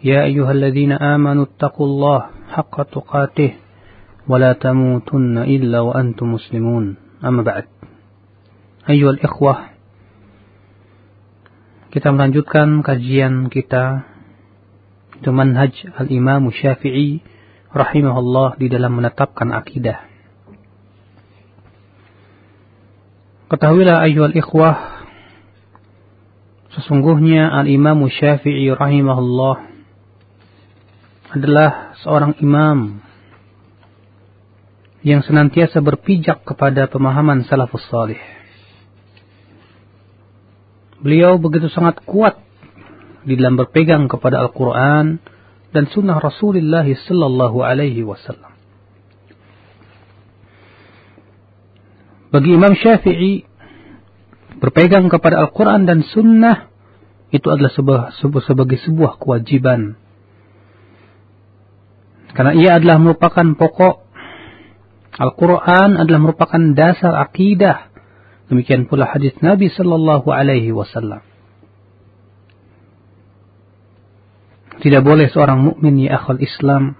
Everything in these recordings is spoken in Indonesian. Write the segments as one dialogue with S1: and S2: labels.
S1: يا أيها الذين آمنوا اتقوا الله حق تقاته ولا تموتن إلا وأنتم مسلمون أما بعد أيها الإخوة kita melanjutkan kajian kita itu manhaj al-imam syafi'i rahimahullah di dalam menetapkan akidah ketahuilah ayyuhal ikhwah sesungguhnya al-imam syafi'i rahimahullah adalah seorang imam yang senantiasa berpijak kepada pemahaman salafus salih Beliau begitu sangat kuat di dalam berpegang kepada Al-Quran dan sunnah Rasulullah Sallallahu Alaihi Wasallam. Bagi Imam Syafi'i, berpegang kepada Al-Quran dan sunnah itu adalah sebuah, sebuah, sebagai sebuah kewajiban. Karena ia adalah merupakan pokok Al-Quran adalah merupakan dasar akidah Demikian pula hadis Nabi sallallahu alaihi wasallam. Tidak boleh seorang mukmin ya akhul Islam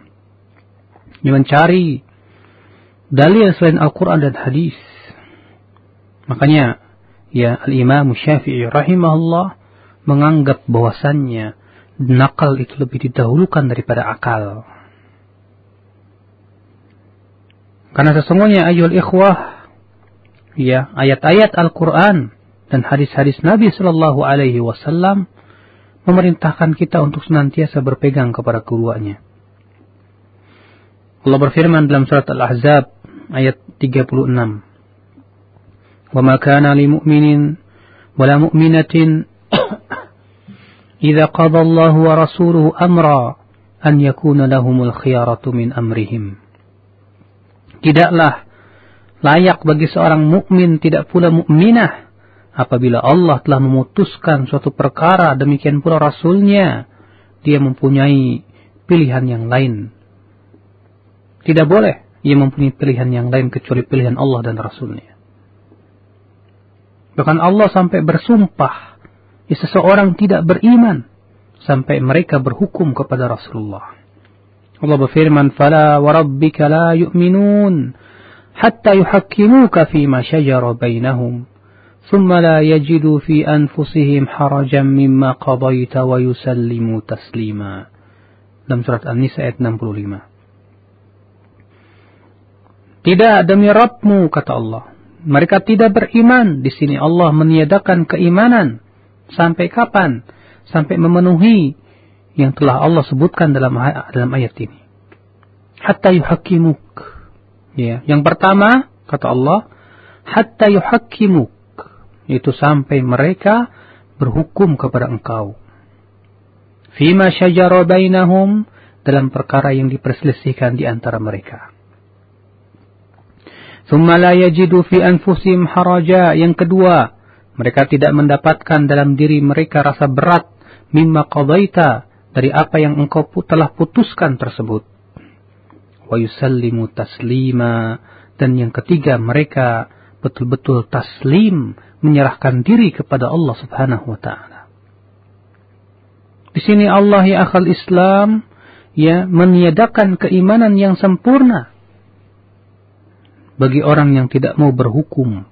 S1: mencari dalil selain Al-Quran dan hadis. Makanya ya Al-Imam Syafi'i rahimahullah menganggap bahwasannya nakal itu lebih didahulukan daripada akal. Karena sesungguhnya ayul ikhwah ya ayat-ayat Al-Qur'an dan hadis-hadis Nabi Shallallahu alaihi wasallam memerintahkan kita untuk senantiasa berpegang kepada keduanya. Allah berfirman dalam surat Al-Ahzab ayat 36. "Wa ma kana lil mu'minin wa la mu'minatin idza qada Allahu wa rasuluhu amra an yakuna lahumul khiyaratu min amrihim." Tidaklah layak bagi seorang mukmin tidak pula mukminah apabila Allah telah memutuskan suatu perkara demikian pula rasulnya dia mempunyai pilihan yang lain. Tidak boleh ia mempunyai pilihan yang lain kecuali pilihan Allah dan rasulnya. Bahkan Allah sampai bersumpah ya seseorang tidak beriman sampai mereka berhukum kepada Rasulullah Allah berfirman fala warabbika la yu'minun حتى يحكموك فيما شجر بينهم ثم لا يجدوا في أنفسهم حرجا مما قضيت ويسلموا تسليما dalam surat An-Nisa ayat 65 Tidak demi Rabbmu kata Allah mereka tidak beriman di sini Allah meniadakan keimanan sampai kapan sampai memenuhi yang telah Allah sebutkan dalam dalam ayat ini hatta yuhakimuk Ya, yang pertama kata Allah, hatta yuhakkimuk, itu sampai mereka berhukum kepada engkau. Fima syajara bainahum dalam perkara yang diperselisihkan di antara mereka. Thumma la yajidu fi anfusihim haraja. Yang kedua, mereka tidak mendapatkan dalam diri mereka rasa berat mimma qadaita dari apa yang engkau telah putuskan tersebut wa yusallimu taslima dan yang ketiga mereka betul-betul taslim menyerahkan diri kepada Allah Subhanahu wa taala. Di sini Allah ya akal Islam ya meniadakan keimanan yang sempurna bagi orang yang tidak mau berhukum.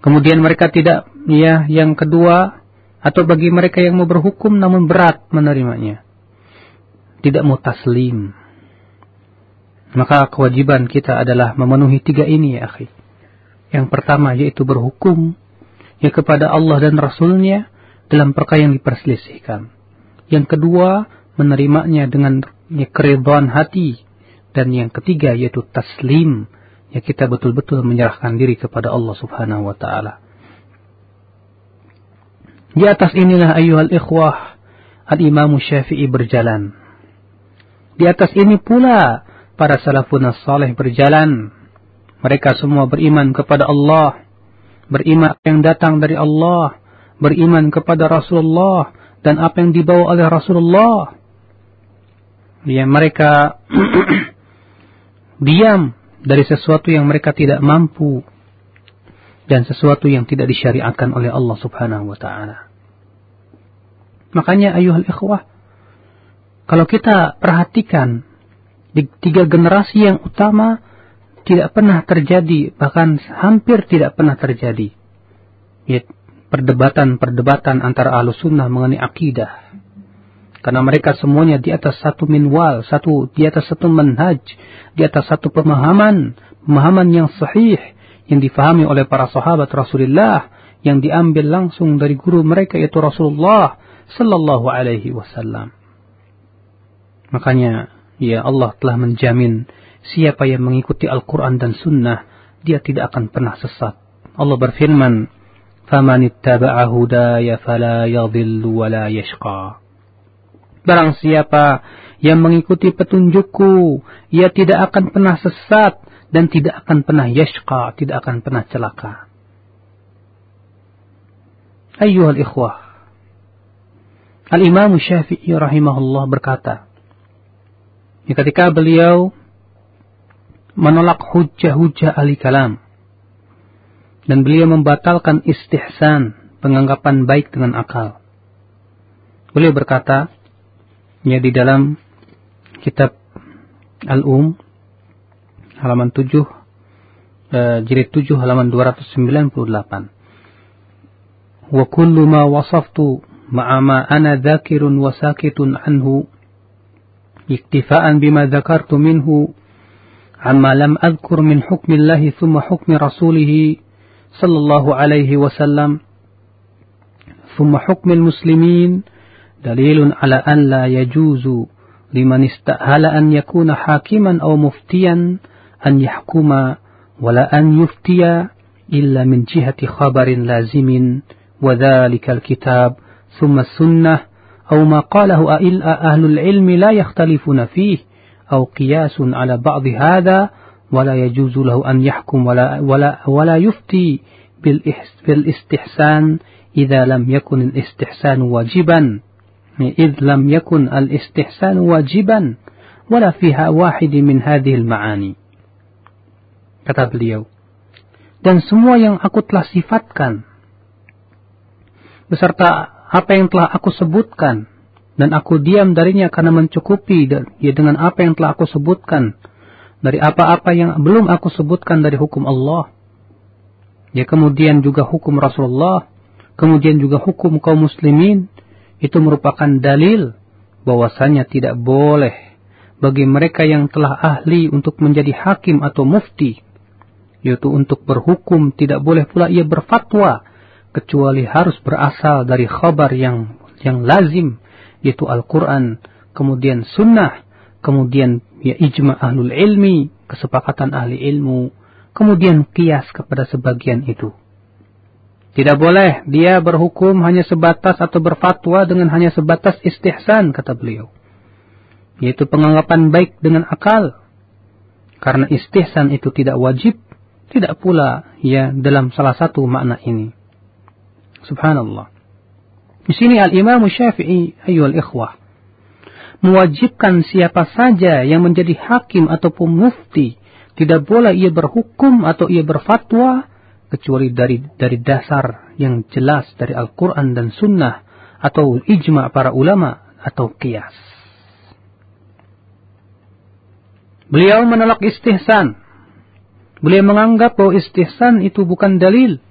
S1: Kemudian mereka tidak ya yang kedua atau bagi mereka yang mau berhukum namun berat menerimanya tidak mau taslim. Maka kewajiban kita adalah memenuhi tiga ini ya akhi. Yang pertama yaitu berhukum ya kepada Allah dan Rasulnya dalam perkara yang diperselisihkan. Yang kedua menerimanya dengan ya, keridhaan hati. Dan yang ketiga yaitu taslim. Ya kita betul-betul menyerahkan diri kepada Allah subhanahu wa ta'ala. Di atas inilah ayuhal ikhwah Al-Imam Syafi'i berjalan. Di atas ini pula para salafun salih berjalan. Mereka semua beriman kepada Allah, beriman yang datang dari Allah, beriman kepada Rasulullah dan apa yang dibawa oleh Rasulullah. Ya, mereka diam dari sesuatu yang mereka tidak mampu dan sesuatu yang tidak disyariatkan oleh Allah Subhanahu wa taala. Makanya ayuhal ikhwah, kalau kita perhatikan di tiga generasi yang utama tidak pernah terjadi, bahkan hampir tidak pernah terjadi. Ya, perdebatan-perdebatan antara ahlu sunnah mengenai akidah. Karena mereka semuanya di atas satu minwal, satu di atas satu manhaj, di atas satu pemahaman, pemahaman yang sahih, yang difahami oleh para sahabat Rasulullah, yang diambil langsung dari guru mereka yaitu Rasulullah Sallallahu Alaihi Wasallam. Makanya ya Allah telah menjamin siapa yang mengikuti Al-Quran dan Sunnah, dia tidak akan pernah sesat. Allah berfirman, فَمَنِ اتَّبَعَ هُدَايَ فَلَا يَضِلُّ وَلَا يَشْقَى Barang siapa yang mengikuti petunjukku, ia tidak akan pernah sesat dan tidak akan pernah yashqa, tidak akan pernah celaka. Ayyuhal ikhwah. Al-Imam Syafi'i rahimahullah berkata, ketika beliau menolak hujah-hujah ahli kalam dan beliau membatalkan istihsan penganggapan baik dengan akal. Beliau berkata, ya di dalam kitab Al-Um halaman 7 uh, jilid 7 halaman 298. Wa kullu ma wasaftu ma ana dzakirun wa sakitun anhu اكتفاء بما ذكرت منه عما لم أذكر من حكم الله ثم حكم رسوله صلى الله عليه وسلم. ثم حكم المسلمين دليل على أن لا يجوز لمن استأهل أن يكون حاكما أو مفتيا أن يحكم ولا أن يفتي إلا من جهة خبر لازم وذلك الكتاب ثم السنة أو ما قاله أهل العلم لا يختلفون فيه أو قياس على بعض هذا ولا يجوز له أن يحكم ولا, ولا, ولا يفتي بالإستحسان إذا لم يكن الإستحسان واجبا. إذ لم يكن الإستحسان واجبا ولا فيها واحد من هذه المعاني. Kata beliau dan semua yang aku telah sifatkan beserta apa yang telah aku sebutkan dan aku diam darinya karena mencukupi ya dengan apa yang telah aku sebutkan dari apa-apa yang belum aku sebutkan dari hukum Allah. Ya kemudian juga hukum Rasulullah kemudian juga hukum kaum muslimin itu merupakan dalil bahwasanya tidak boleh bagi mereka yang telah ahli untuk menjadi hakim atau mufti yaitu untuk berhukum tidak boleh pula ia berfatwa kecuali harus berasal dari khabar yang yang lazim yaitu Al-Qur'an, kemudian sunnah, kemudian ya ijma ahlul ilmi, kesepakatan ahli ilmu, kemudian kias kepada sebagian itu. Tidak boleh dia berhukum hanya sebatas atau berfatwa dengan hanya sebatas istihsan kata beliau. Yaitu penganggapan baik dengan akal. Karena istihsan itu tidak wajib, tidak pula ya dalam salah satu makna ini. Subhanallah. Di sini Al-Imam Syafi'i, ayyuhal ikhwah, mewajibkan siapa saja yang menjadi hakim ataupun mufti, tidak boleh ia berhukum atau ia berfatwa kecuali dari dari dasar yang jelas dari Al-Quran dan Sunnah atau ijma para ulama atau kias. Beliau menolak istihsan. Beliau menganggap bahwa istihsan itu bukan dalil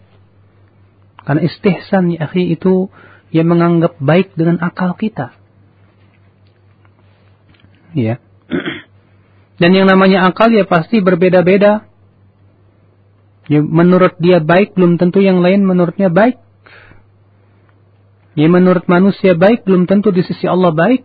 S1: karena istihsan ya akhi itu yang menganggap baik dengan akal kita. Ya. Dan yang namanya akal ya pasti berbeda-beda. Ya, menurut dia baik belum tentu yang lain menurutnya baik. Ya menurut manusia baik belum tentu di sisi Allah baik.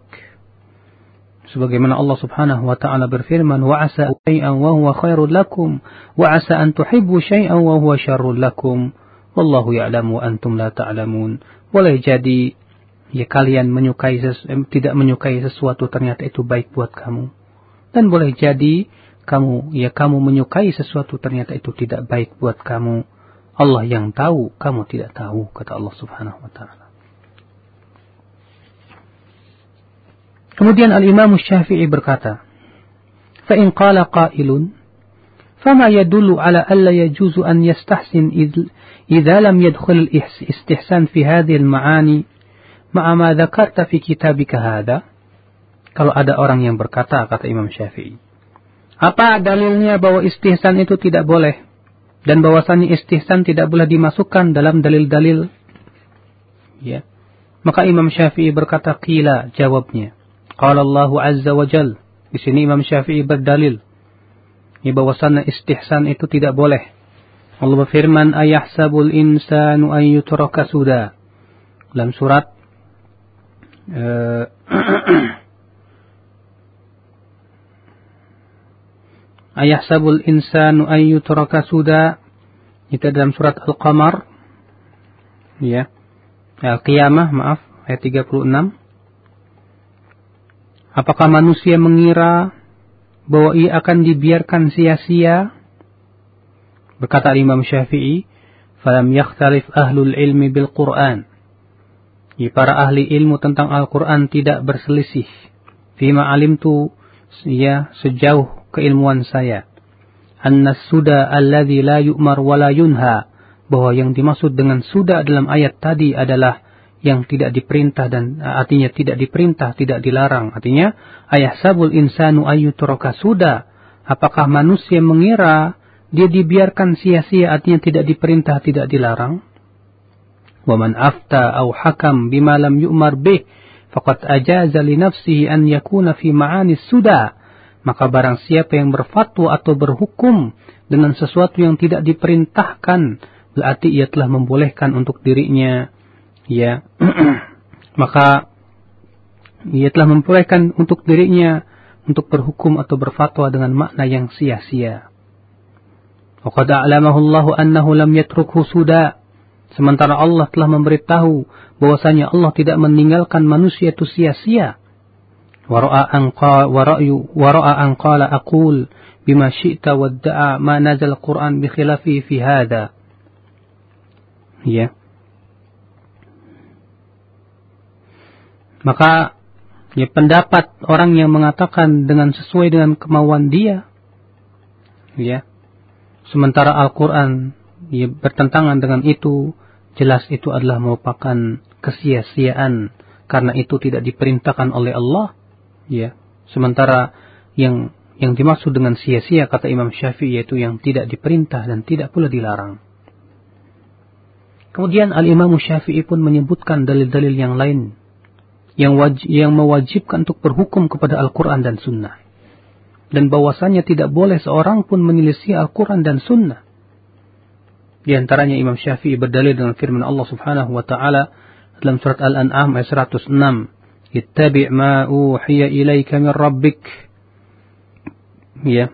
S1: Sebagaimana Allah Subhanahu wa taala berfirman, "Wa asa syai'an wa huwa khairul lakum, wa asa an tuhibbu syai'an wa huwa syarrul lakum." Wallahu ya'lamu antum la ta'lamun. Boleh jadi ya kalian menyukai eh, tidak menyukai sesuatu ternyata itu baik buat kamu. Dan boleh jadi kamu ya kamu menyukai sesuatu ternyata itu tidak baik buat kamu. Allah yang tahu, kamu tidak tahu kata Allah Subhanahu wa taala. Kemudian Al-Imam Syafi'i berkata, "Fa in qala qailun فما يدل على ألا يجوز أن يستحسن إذا لم يدخل الاستحسان في هذه المعاني مع ما ذكرت في كتابك هذا kalau ada orang yang berkata kata Imam Syafi'i apa dalilnya bahwa istihsan itu tidak boleh dan bahwasannya istihsan tidak boleh dimasukkan dalam dalil-dalil ya maka Imam Syafi'i berkata qila jawabnya qala Allah azza wa jal di sini Imam Syafi'i berdalil ya bahwasannya istihsan itu tidak boleh. Allah berfirman, "Ayahsabul insanu an yutraka suda." Dalam surat uh, Ayahsabul insanu an yutraka suda. Itu dalam surat Al-Qamar. Ya. Al-Qiyamah, maaf, ayat 36. Apakah manusia mengira bahwa ia akan dibiarkan sia-sia? Berkata Imam Syafi'i, "Falam yakhtalif ahlul ilmi bil Qur'an." Ya, para ahli ilmu tentang Al-Quran tidak berselisih. Fima alimtu ya sejauh keilmuan saya. Anna suda alladhi la yu'mar wa la yunha. Bahwa yang dimaksud dengan suda dalam ayat tadi adalah yang tidak diperintah dan eh, artinya tidak diperintah, tidak dilarang. Artinya ayah sabul insanu ayyutraka suda. Apakah manusia mengira dia dibiarkan sia-sia artinya tidak diperintah, tidak dilarang? Waman afta au hakam bima lam yu'mar bih faqad ajaza li nafsihi an yakuna fi ma'ani suda. Maka barang siapa yang berfatwa atau berhukum dengan sesuatu yang tidak diperintahkan, berarti ia telah membolehkan untuk dirinya ya maka ia telah memperolehkan untuk dirinya untuk berhukum atau berfatwa dengan makna yang sia-sia. Waqad a'lamahu Allah annahu lam yatrukhu suda. Sementara Allah telah memberitahu bahwasanya Allah tidak meninggalkan manusia itu sia-sia. Wara'a an qala aqul bima syi'ta wadda'a ma nazal Qur'an bi khilafi fi hadha. Ya. Maka ya, pendapat orang yang mengatakan dengan sesuai dengan kemauan dia, ya, sementara Al-Quran ya, bertentangan dengan itu, jelas itu adalah merupakan kesia-siaan karena itu tidak diperintahkan oleh Allah, ya. Sementara yang yang dimaksud dengan sia-sia kata Imam Syafi'i yaitu yang tidak diperintah dan tidak pula dilarang. Kemudian Al-Imam Syafi'i pun menyebutkan dalil-dalil yang lain yang wajib, yang mewajibkan untuk berhukum kepada Al-Quran dan Sunnah. Dan bahwasanya tidak boleh seorang pun menyelisih Al-Quran dan Sunnah. Di antaranya Imam Syafi'i berdalil dengan firman Allah Subhanahu wa taala dalam surat Al-An'am ayat 106, "Ittabi' ma uhiya ilaika min rabbik." Ya.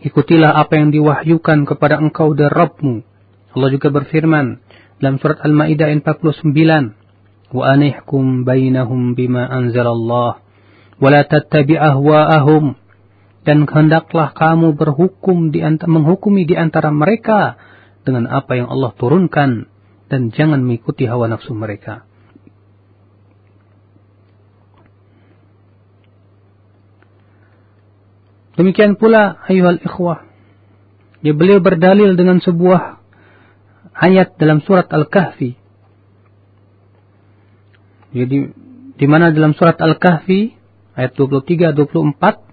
S1: Ikutilah apa yang diwahyukan kepada engkau dari Rabbmu. Allah juga berfirman dalam surat Al-Maidah ayat 49, وأنحكم بينهم بما أنزل الله ولا تتبع أهواءهم dan hendaklah kamu berhukum di antara, menghukumi di antara mereka dengan apa yang Allah turunkan dan jangan mengikuti hawa nafsu mereka. Demikian pula ayuhal ikhwah. Ya beliau berdalil dengan sebuah ayat dalam surat Al-Kahfi jadi di mana dalam surat Al-Kahfi ayat 23 24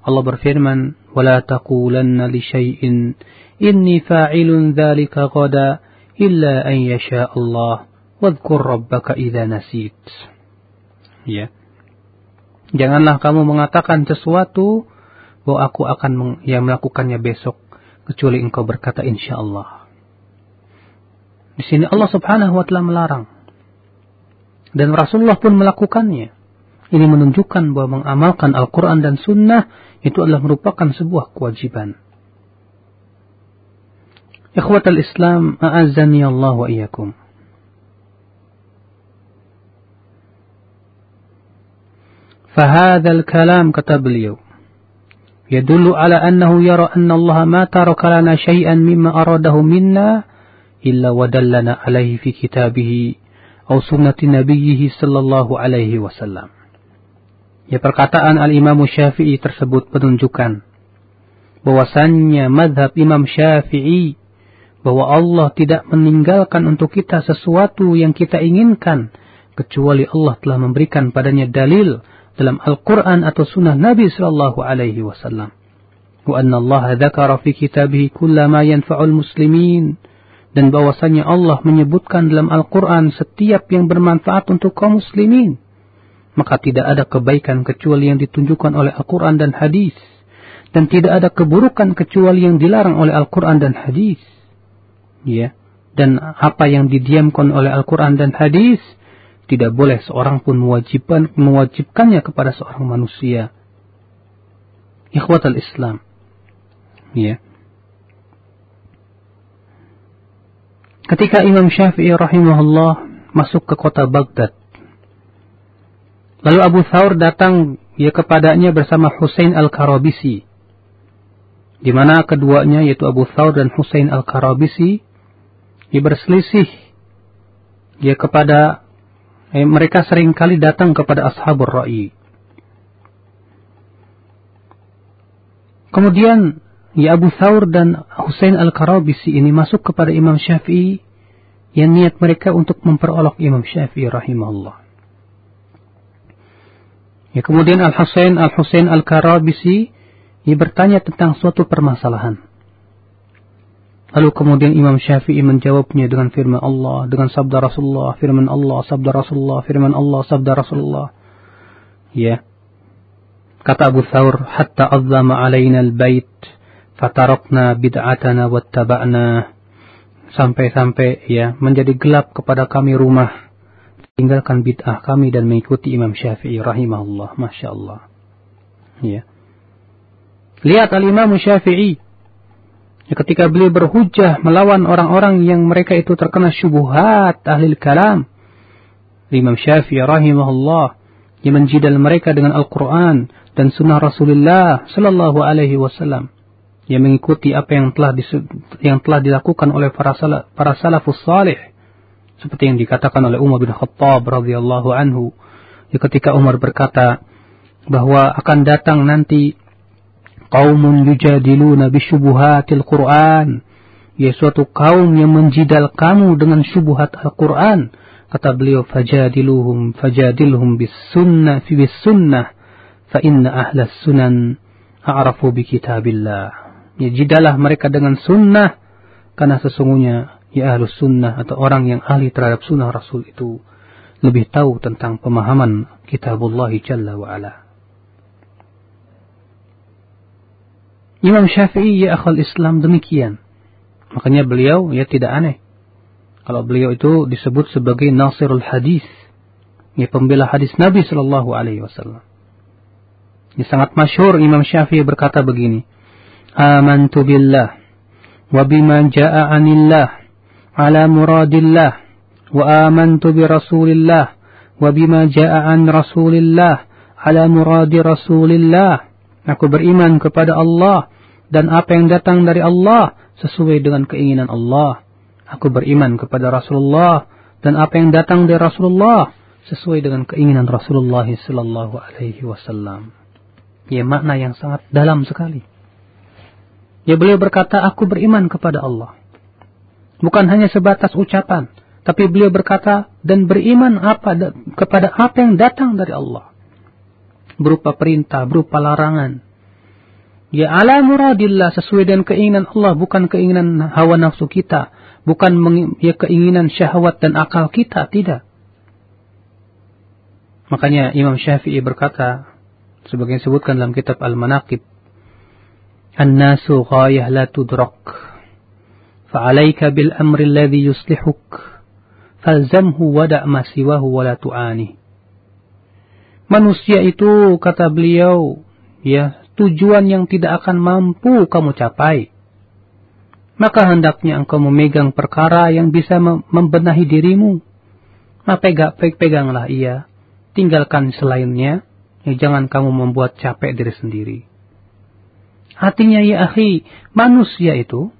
S1: Allah berfirman taqulanna li syai'in inni fa'ilun dzalika qada illa an yasha Allah wadhkur rabbaka idza nasit. Ya. Janganlah kamu mengatakan sesuatu bahwa aku akan ya melakukannya besok kecuali engkau berkata insyaallah. Di sini Allah Subhanahu wa taala melarang dan Rasulullah pun melakukannya. Ini menunjukkan bahwa mengamalkan Al-Quran dan Sunnah itu adalah merupakan sebuah kewajiban. Ikhwatal Islam, a'azzani Allah wa iyakum. Fahadhal kalam kata beliau. يدل على أنه يرى أن الله ما ترك لنا شيئا مما أراده منا إلا ودلنا عليه في كتابه أو سنة نبيه صلى الله عليه وسلم Ya perkataan Al-Imam Syafi'i tersebut menunjukkan bahwasannya madhab Imam Syafi'i bahwa Allah tidak meninggalkan untuk kita sesuatu yang kita inginkan kecuali Allah telah memberikan padanya dalil dalam Al-Quran atau Sunnah Nabi Sallallahu Alaihi Wasallam. Wa anna Allah dzakara fi kitabih kulla ma yanfa'ul muslimin dan bahwasanya Allah menyebutkan dalam Al-Quran setiap yang bermanfaat untuk kaum muslimin maka tidak ada kebaikan kecuali yang ditunjukkan oleh Al-Quran dan hadis. Dan tidak ada keburukan kecuali yang dilarang oleh Al-Quran dan hadis. Ya. Dan apa yang didiamkan oleh Al-Quran dan hadis, tidak boleh seorang pun mewajibkan, mewajibkannya kepada seorang manusia. Ikhwat al-Islam. Ya. Ketika Imam Syafi'i rahimahullah masuk ke kota Baghdad, Lalu Abu Thawr datang ya kepadanya bersama Hussein Al-Karabisi. Di mana keduanya yaitu Abu Thawr dan Hussein Al-Karabisi ya berselisih ya kepada eh, mereka sering kali datang kepada ashabur ra'i. Kemudian ya Abu Thawr dan Hussein Al-Karabisi ini masuk kepada Imam Syafi'i yang niat mereka untuk memperolok Imam Syafi'i rahimahullah. Ya, kemudian Al-Husain Al-Husain Al-Karabisi ia bertanya tentang suatu permasalahan. Lalu kemudian Imam Syafi'i menjawabnya dengan firman Allah, dengan sabda Rasulullah, firman Allah, sabda Rasulullah, firman Allah, sabda Rasulullah. Ya. Kata Abu Thawr, hatta azzama alaina al-bait, fatarakna bid'atana wattaba'na. Sampai-sampai ya menjadi gelap kepada kami rumah tinggalkan bid'ah kami dan mengikuti Imam Syafi'i rahimahullah. Masya Allah. Ya. Lihat al-Imam Syafi'i. Ya, ketika beliau berhujah melawan orang-orang yang mereka itu terkena syubuhat ahli kalam. Imam Syafi'i rahimahullah. Yang menjidal mereka dengan Al-Quran dan sunnah Rasulullah sallallahu alaihi wasallam. Yang mengikuti apa yang telah yang telah dilakukan oleh para salaf, para salafus salih. Seperti yang dikatakan oleh Umar bin Khattab radhiyallahu anhu ketika Umar berkata bahwa akan datang nanti qaumun yujadiluna bisyubuhatil Qur'an. Ya suatu kaum yang menjidal kamu dengan syubhat Al-Qur'an. Kata beliau fajadiluhum fajadilhum bis sunnah fi bis sunnah fa inna ahlas sunan a'rafu bi kitabillah ya jidalah mereka dengan sunnah karena sesungguhnya ya ahlus sunnah atau orang yang ahli terhadap sunnah Rasul itu lebih tahu tentang pemahaman kitabullah jalla wa ala. Imam Syafi'i ya akhal Islam demikian. Makanya beliau ya tidak aneh. Kalau beliau itu disebut sebagai Nasirul Hadis. Ya pembela hadis Nabi Shallallahu Alaihi Wasallam. Ini sangat masyhur Imam Syafi'i berkata begini. Amantu billah wa bima ja'a anillah على مراد الله وآمنت برسول الله وبما جاء عن رسول الله على مراد رسول الله Aku beriman kepada Allah dan apa yang datang dari Allah sesuai dengan keinginan Allah. Aku beriman kepada Rasulullah dan apa yang datang dari Rasulullah sesuai dengan keinginan Rasulullah sallallahu alaihi wasallam. Ya makna yang sangat dalam sekali. Ya beliau berkata aku beriman kepada Allah Bukan hanya sebatas ucapan, tapi beliau berkata dan beriman apa kepada apa yang datang dari Allah. Berupa perintah, berupa larangan. Ya ala muradillah sesuai dengan keinginan Allah, bukan keinginan hawa nafsu kita. Bukan ya keinginan syahwat dan akal kita, tidak. Makanya Imam Syafi'i berkata, sebagai disebutkan dalam kitab Al-Manaqib, An-nasu ghayah la tudrak فعليك بالأمر الذي يصلحك فالزمه ودع ما سواه ولا تعاني Manusia itu, kata beliau, ya, tujuan yang tidak akan mampu kamu capai. Maka hendaknya engkau memegang perkara yang bisa membenahi dirimu. Maka pegang, peganglah ia, tinggalkan selainnya, Ya, jangan kamu membuat capek diri sendiri. Artinya ya akhi, manusia itu,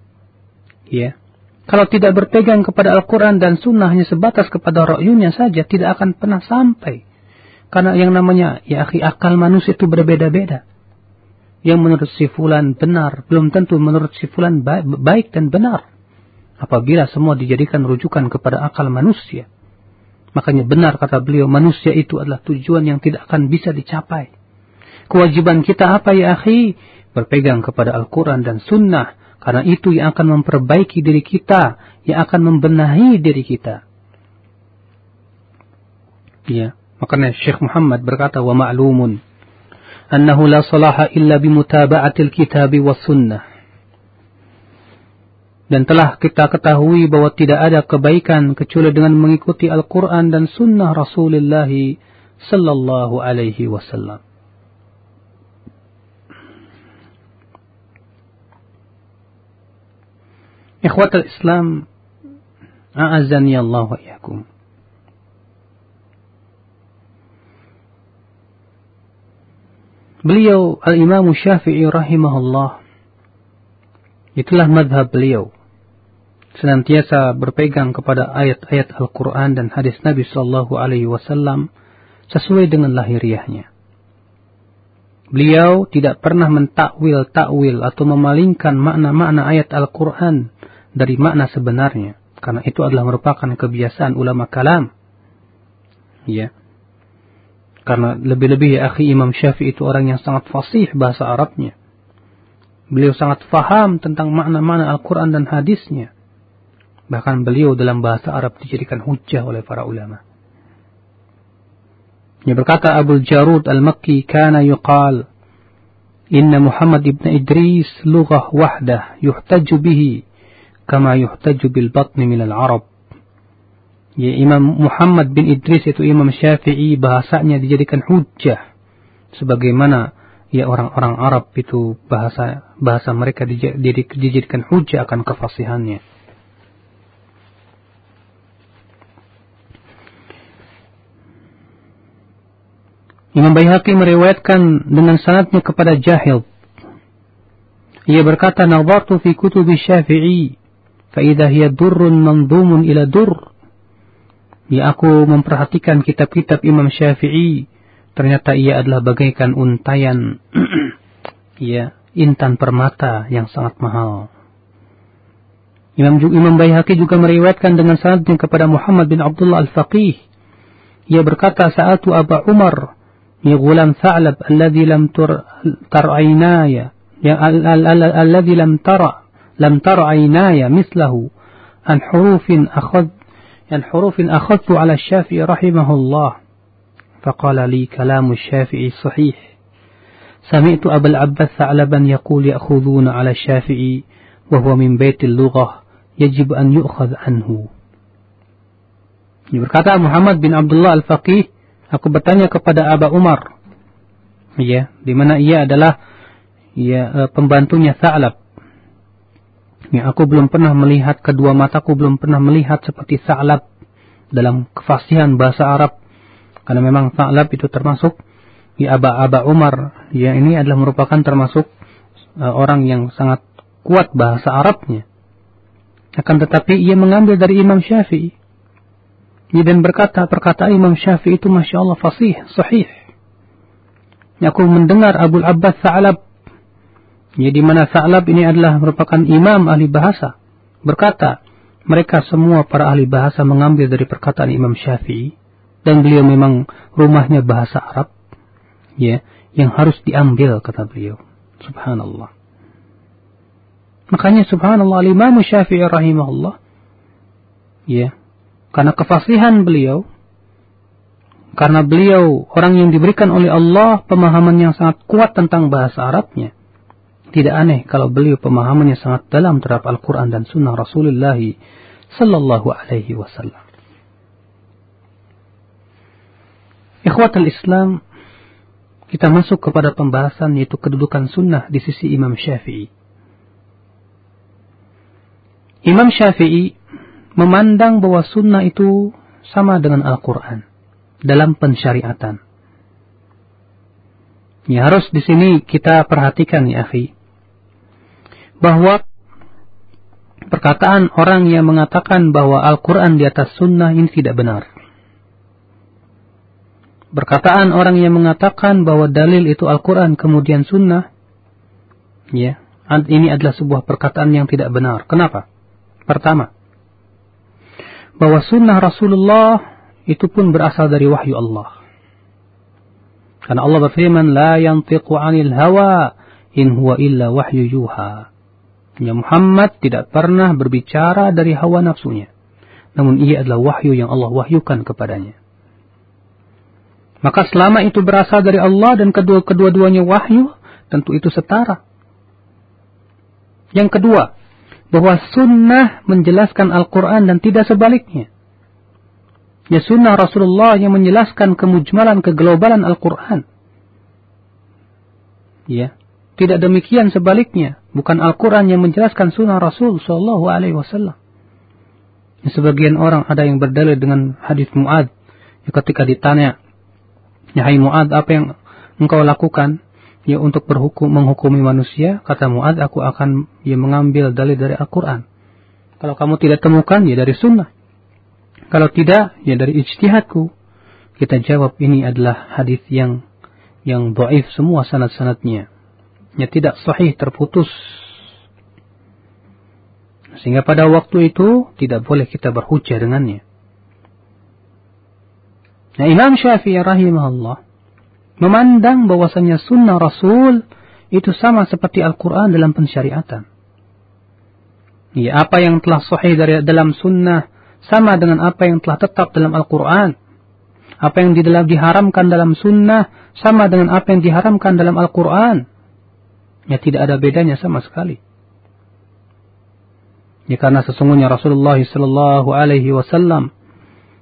S1: ya, kalau tidak berpegang kepada Al-Quran dan Sunnah hanya sebatas kepada ro'yunya saja, tidak akan pernah sampai. Karena yang namanya, ya akhi, akal manusia itu berbeda-beda. Yang menurut si fulan benar, belum tentu menurut si fulan baik dan benar. Apabila semua dijadikan rujukan kepada akal manusia. Makanya benar kata beliau, manusia itu adalah tujuan yang tidak akan bisa dicapai. Kewajiban kita apa ya akhi? berpegang kepada Al-Quran dan Sunnah, karena itu yang akan memperbaiki diri kita, yang akan membenahi diri kita. Ya, makanya Syekh Muhammad berkata, wa ma'lumun, annahu la salaha illa bimutaba'atil kitabi wa sunnah. Dan telah kita ketahui bahwa tidak ada kebaikan kecuali dengan mengikuti Al-Quran dan Sunnah Rasulullah sallallahu alaihi wasallam. Ikhwatul Islam, a'azani Allah wa iyakum. Beliau Al-Imam Syafi'i rahimahullah itulah madhab beliau senantiasa berpegang kepada ayat-ayat Al-Quran dan hadis Nabi Sallallahu Alaihi Wasallam sesuai dengan lahiriahnya. Beliau tidak pernah mentakwil-takwil atau memalingkan makna-makna ayat Al-Quran dari makna sebenarnya. Karena itu adalah merupakan kebiasaan ulama kalam. Ya. Karena lebih-lebih ya akhi Imam Syafi'i itu orang yang sangat fasih bahasa Arabnya. Beliau sangat faham tentang makna-makna Al-Quran dan hadisnya. Bahkan beliau dalam bahasa Arab dijadikan hujah oleh para ulama. Ia berkata Abu Jarud Al-Makki kana yuqal Inna Muhammad ibn Idris lughah wahdah yuhtaju bihi kama yuhtaju bil batni minal Arab. Ya, Imam Muhammad bin Idris itu Imam Syafi'i bahasanya dijadikan hujjah sebagaimana ya orang-orang Arab itu bahasa bahasa mereka dijadikan hujjah akan kefasihannya. Imam Bayhaqi meriwayatkan dengan sanatnya kepada Jahil. Ia berkata, "Nadartu fi kutubi Syafi'i Faidah hiya durrun mandumun ila dur. Ya aku memperhatikan kitab-kitab Imam Syafi'i. Ternyata ia adalah bagaikan untayan. ya, intan permata yang sangat mahal. Imam, Imam Baihaqi juga meriwayatkan dengan sanadnya kepada Muhammad bin Abdullah al-Faqih. Ia berkata, Sa'atu Aba Umar, Ya gulam sa'lab, alladhi lam tar'ainaya, ya, al, al, alladhi lam tara' لم تر عيناي مثله. عن حروف أخذ عن حروف أخذت على الشافعي رحمه الله. فقال لي كلام الشافعي صحيح. سمعت أبا العباس ثعلبا يقول يأخذون على الشافعي وهو من بيت اللغة يجب أن يؤخذ عنه. Berkata Muhammad bin Abdullah Al-Faqih, aku bertanya kepada Aba Umar, ya, di mana ia adalah ya pembantunya Sa'lab. Ya, aku belum pernah melihat kedua mataku belum pernah melihat seperti Sa'lab dalam kefasihan bahasa Arab. Karena memang Sa'lab itu termasuk ya Aba-Aba Umar. Ya, ini adalah merupakan termasuk uh, orang yang sangat kuat bahasa Arabnya. Akan tetapi ia mengambil dari Imam Syafi'i. Ia dan berkata, perkataan Imam Syafi'i itu Masya Allah fasih, sahih. Aku mendengar Abu Abbas Sa'lab Ya, di mana Sa'lab ini adalah merupakan imam ahli bahasa. Berkata, mereka semua para ahli bahasa mengambil dari perkataan Imam Syafi'i. Dan beliau memang rumahnya bahasa Arab. Ya, yang harus diambil, kata beliau. Subhanallah. Makanya subhanallah Imam Syafi'i rahimahullah. Ya, karena kefasihan beliau, karena beliau orang yang diberikan oleh Allah pemahaman yang sangat kuat tentang bahasa Arabnya tidak aneh kalau beliau pemahamannya sangat dalam terhadap Al-Quran dan Sunnah Rasulullah Sallallahu Alaihi Wasallam. Ikhwatul Islam, kita masuk kepada pembahasan yaitu kedudukan sunnah di sisi Imam Syafi'i. Imam Syafi'i memandang bahwa sunnah itu sama dengan Al-Quran dalam pensyariatan. Ya harus di sini kita perhatikan ya akhi. Bahwa perkataan orang yang mengatakan bahwa Al-Quran di atas sunnah ini tidak benar. Perkataan orang yang mengatakan bahwa dalil itu Al-Quran kemudian sunnah, ya, ini adalah sebuah perkataan yang tidak benar. Kenapa? Pertama, bahwa sunnah Rasulullah itu pun berasal dari wahyu Allah. Karena Allah berfirman, La yantiqu anil hawa in huwa illa wahyu yuha. Ya Muhammad tidak pernah berbicara dari hawa nafsunya. Namun ia adalah wahyu yang Allah wahyukan kepadanya. Maka selama itu berasal dari Allah dan kedua kedua-duanya wahyu, tentu itu setara. Yang kedua, bahwa sunnah menjelaskan Al-Quran dan tidak sebaliknya. Ya sunnah Rasulullah yang menjelaskan kemujmalan, keglobalan Al-Quran. Ya, tidak demikian sebaliknya. Bukan Al-Quran yang menjelaskan sunnah Rasul Sallallahu Alaihi Wasallam. Sebagian orang ada yang berdalil dengan hadis Muad. Ya, ketika ditanya, Ya hai Mu'ad, apa yang engkau lakukan ya untuk berhukum menghukumi manusia? Kata Mu'ad, aku akan ya mengambil dalil dari Al-Quran. Kalau kamu tidak temukan, ya dari sunnah. Kalau tidak, ya dari ijtihadku. Kita jawab ini adalah hadis yang yang doif semua sanad-sanadnya. Ya tidak sahih, terputus. Sehingga pada waktu itu tidak boleh kita berhujah dengannya. Nah Imam Syafi'i rahimahullah memandang bahwasanya sunnah Rasul itu sama seperti Al-Quran dalam pensyariatan. Ya, apa yang telah sahih dari dalam sunnah sama dengan apa yang telah tetap dalam Al-Quran. Apa yang di dalam diharamkan dalam sunnah sama dengan apa yang diharamkan dalam Al-Quran. Ya tidak ada bedanya sama sekali. Ya karena sesungguhnya Rasulullah Sallallahu Alaihi Wasallam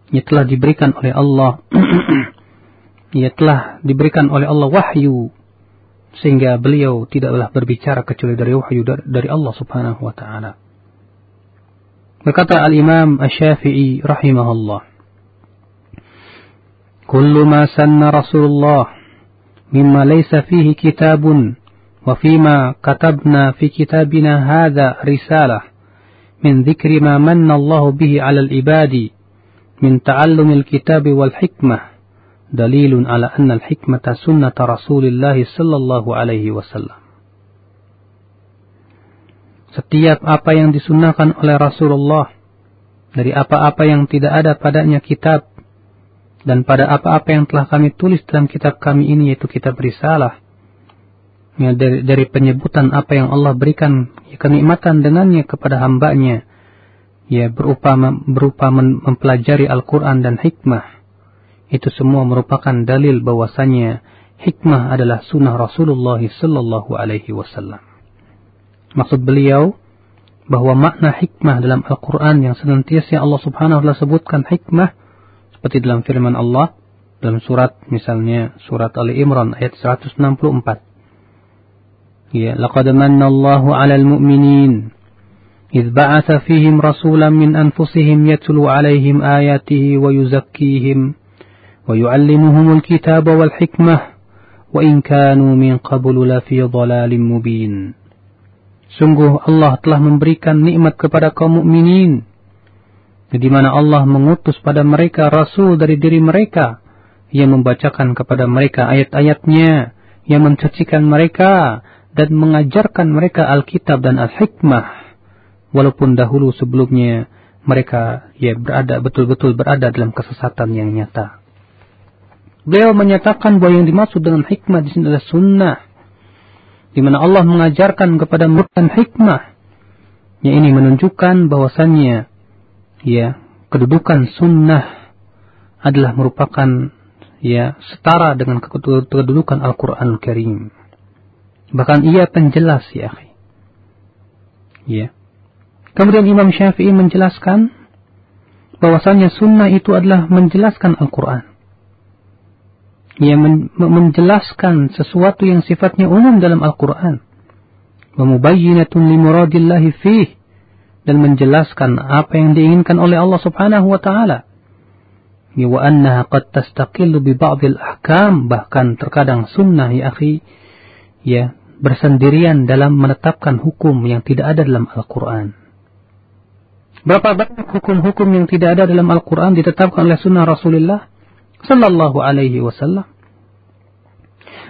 S1: ia telah diberikan oleh Allah ia telah diberikan oleh Allah wahyu sehingga beliau tidaklah berbicara kecuali dari wahyu dari Allah Subhanahu wa taala. Berkata Al-Imam Asy-Syafi'i rahimahullah, "Kullu ma sanna Rasulullah mimma laysa fihi kitabun wa fima katabna fi kitabina hadha risalah min dhikri ma manna Allah bihi 'ala al-ibadi من تعلم الكتاب والحكمة دليل على أن الحكمة سنة رسول الله صلى الله عليه وسلم Setiap apa yang disunahkan oleh Rasulullah dari apa-apa yang tidak ada padanya kitab dan pada apa-apa yang telah kami tulis dalam kitab kami ini yaitu kitab risalah ya, dari, dari penyebutan apa yang Allah berikan ya, kenikmatan dengannya kepada hambanya ya berupa berupa mempelajari Al-Quran dan hikmah itu semua merupakan dalil bahwasanya hikmah adalah sunnah Rasulullah Sallallahu Alaihi Wasallam. Maksud beliau bahwa makna hikmah dalam Al-Quran yang senantiasa Allah Subhanahu wa Taala sebutkan hikmah seperti dalam firman Allah dalam surat misalnya surat Ali Imran ayat 164 Ya, laqad manna Allahu 'alal mu'minin إذ بعث فيهم رسولا من أنفسهم يتلو عليهم آياته ويزكيهم ويعلمهم الكتاب والحكمة وإن كانوا من قبل لفي ضلال مبين Sungguh Allah telah memberikan nikmat kepada kaum mukminin di mana Allah mengutus pada mereka rasul dari diri mereka yang membacakan kepada mereka ayat-ayatnya yang mencacikan mereka dan mengajarkan mereka Alkitab dan Al-Hikmah walaupun dahulu sebelumnya mereka ya berada betul-betul berada dalam kesesatan yang nyata. Beliau menyatakan bahwa yang dimaksud dengan hikmah di sini adalah sunnah, di mana Allah mengajarkan kepada murid hikmah. Ya ini menunjukkan bahwasannya ya kedudukan sunnah adalah merupakan ya setara dengan kedudukan Al-Qur'an Al Karim. Bahkan ia penjelas ya. Ya. Kemudian Imam Syafi'i menjelaskan bahwasanya sunnah itu adalah menjelaskan Al-Quran. Ia men menjelaskan sesuatu yang sifatnya umum dalam Al-Quran. Memubayyinatun limuradillahi fih. Dan menjelaskan apa yang diinginkan oleh Allah subhanahu wa ta'ala. wa annaha qad tastaqillu bi ba'dil ahkam bahkan terkadang sunnah ya akhi ya bersendirian dalam menetapkan hukum yang tidak ada dalam Al-Qur'an. Berapa banyak hukum-hukum yang tidak ada dalam Al-Qur'an ditetapkan oleh sunnah Rasulullah sallallahu alaihi wasallam.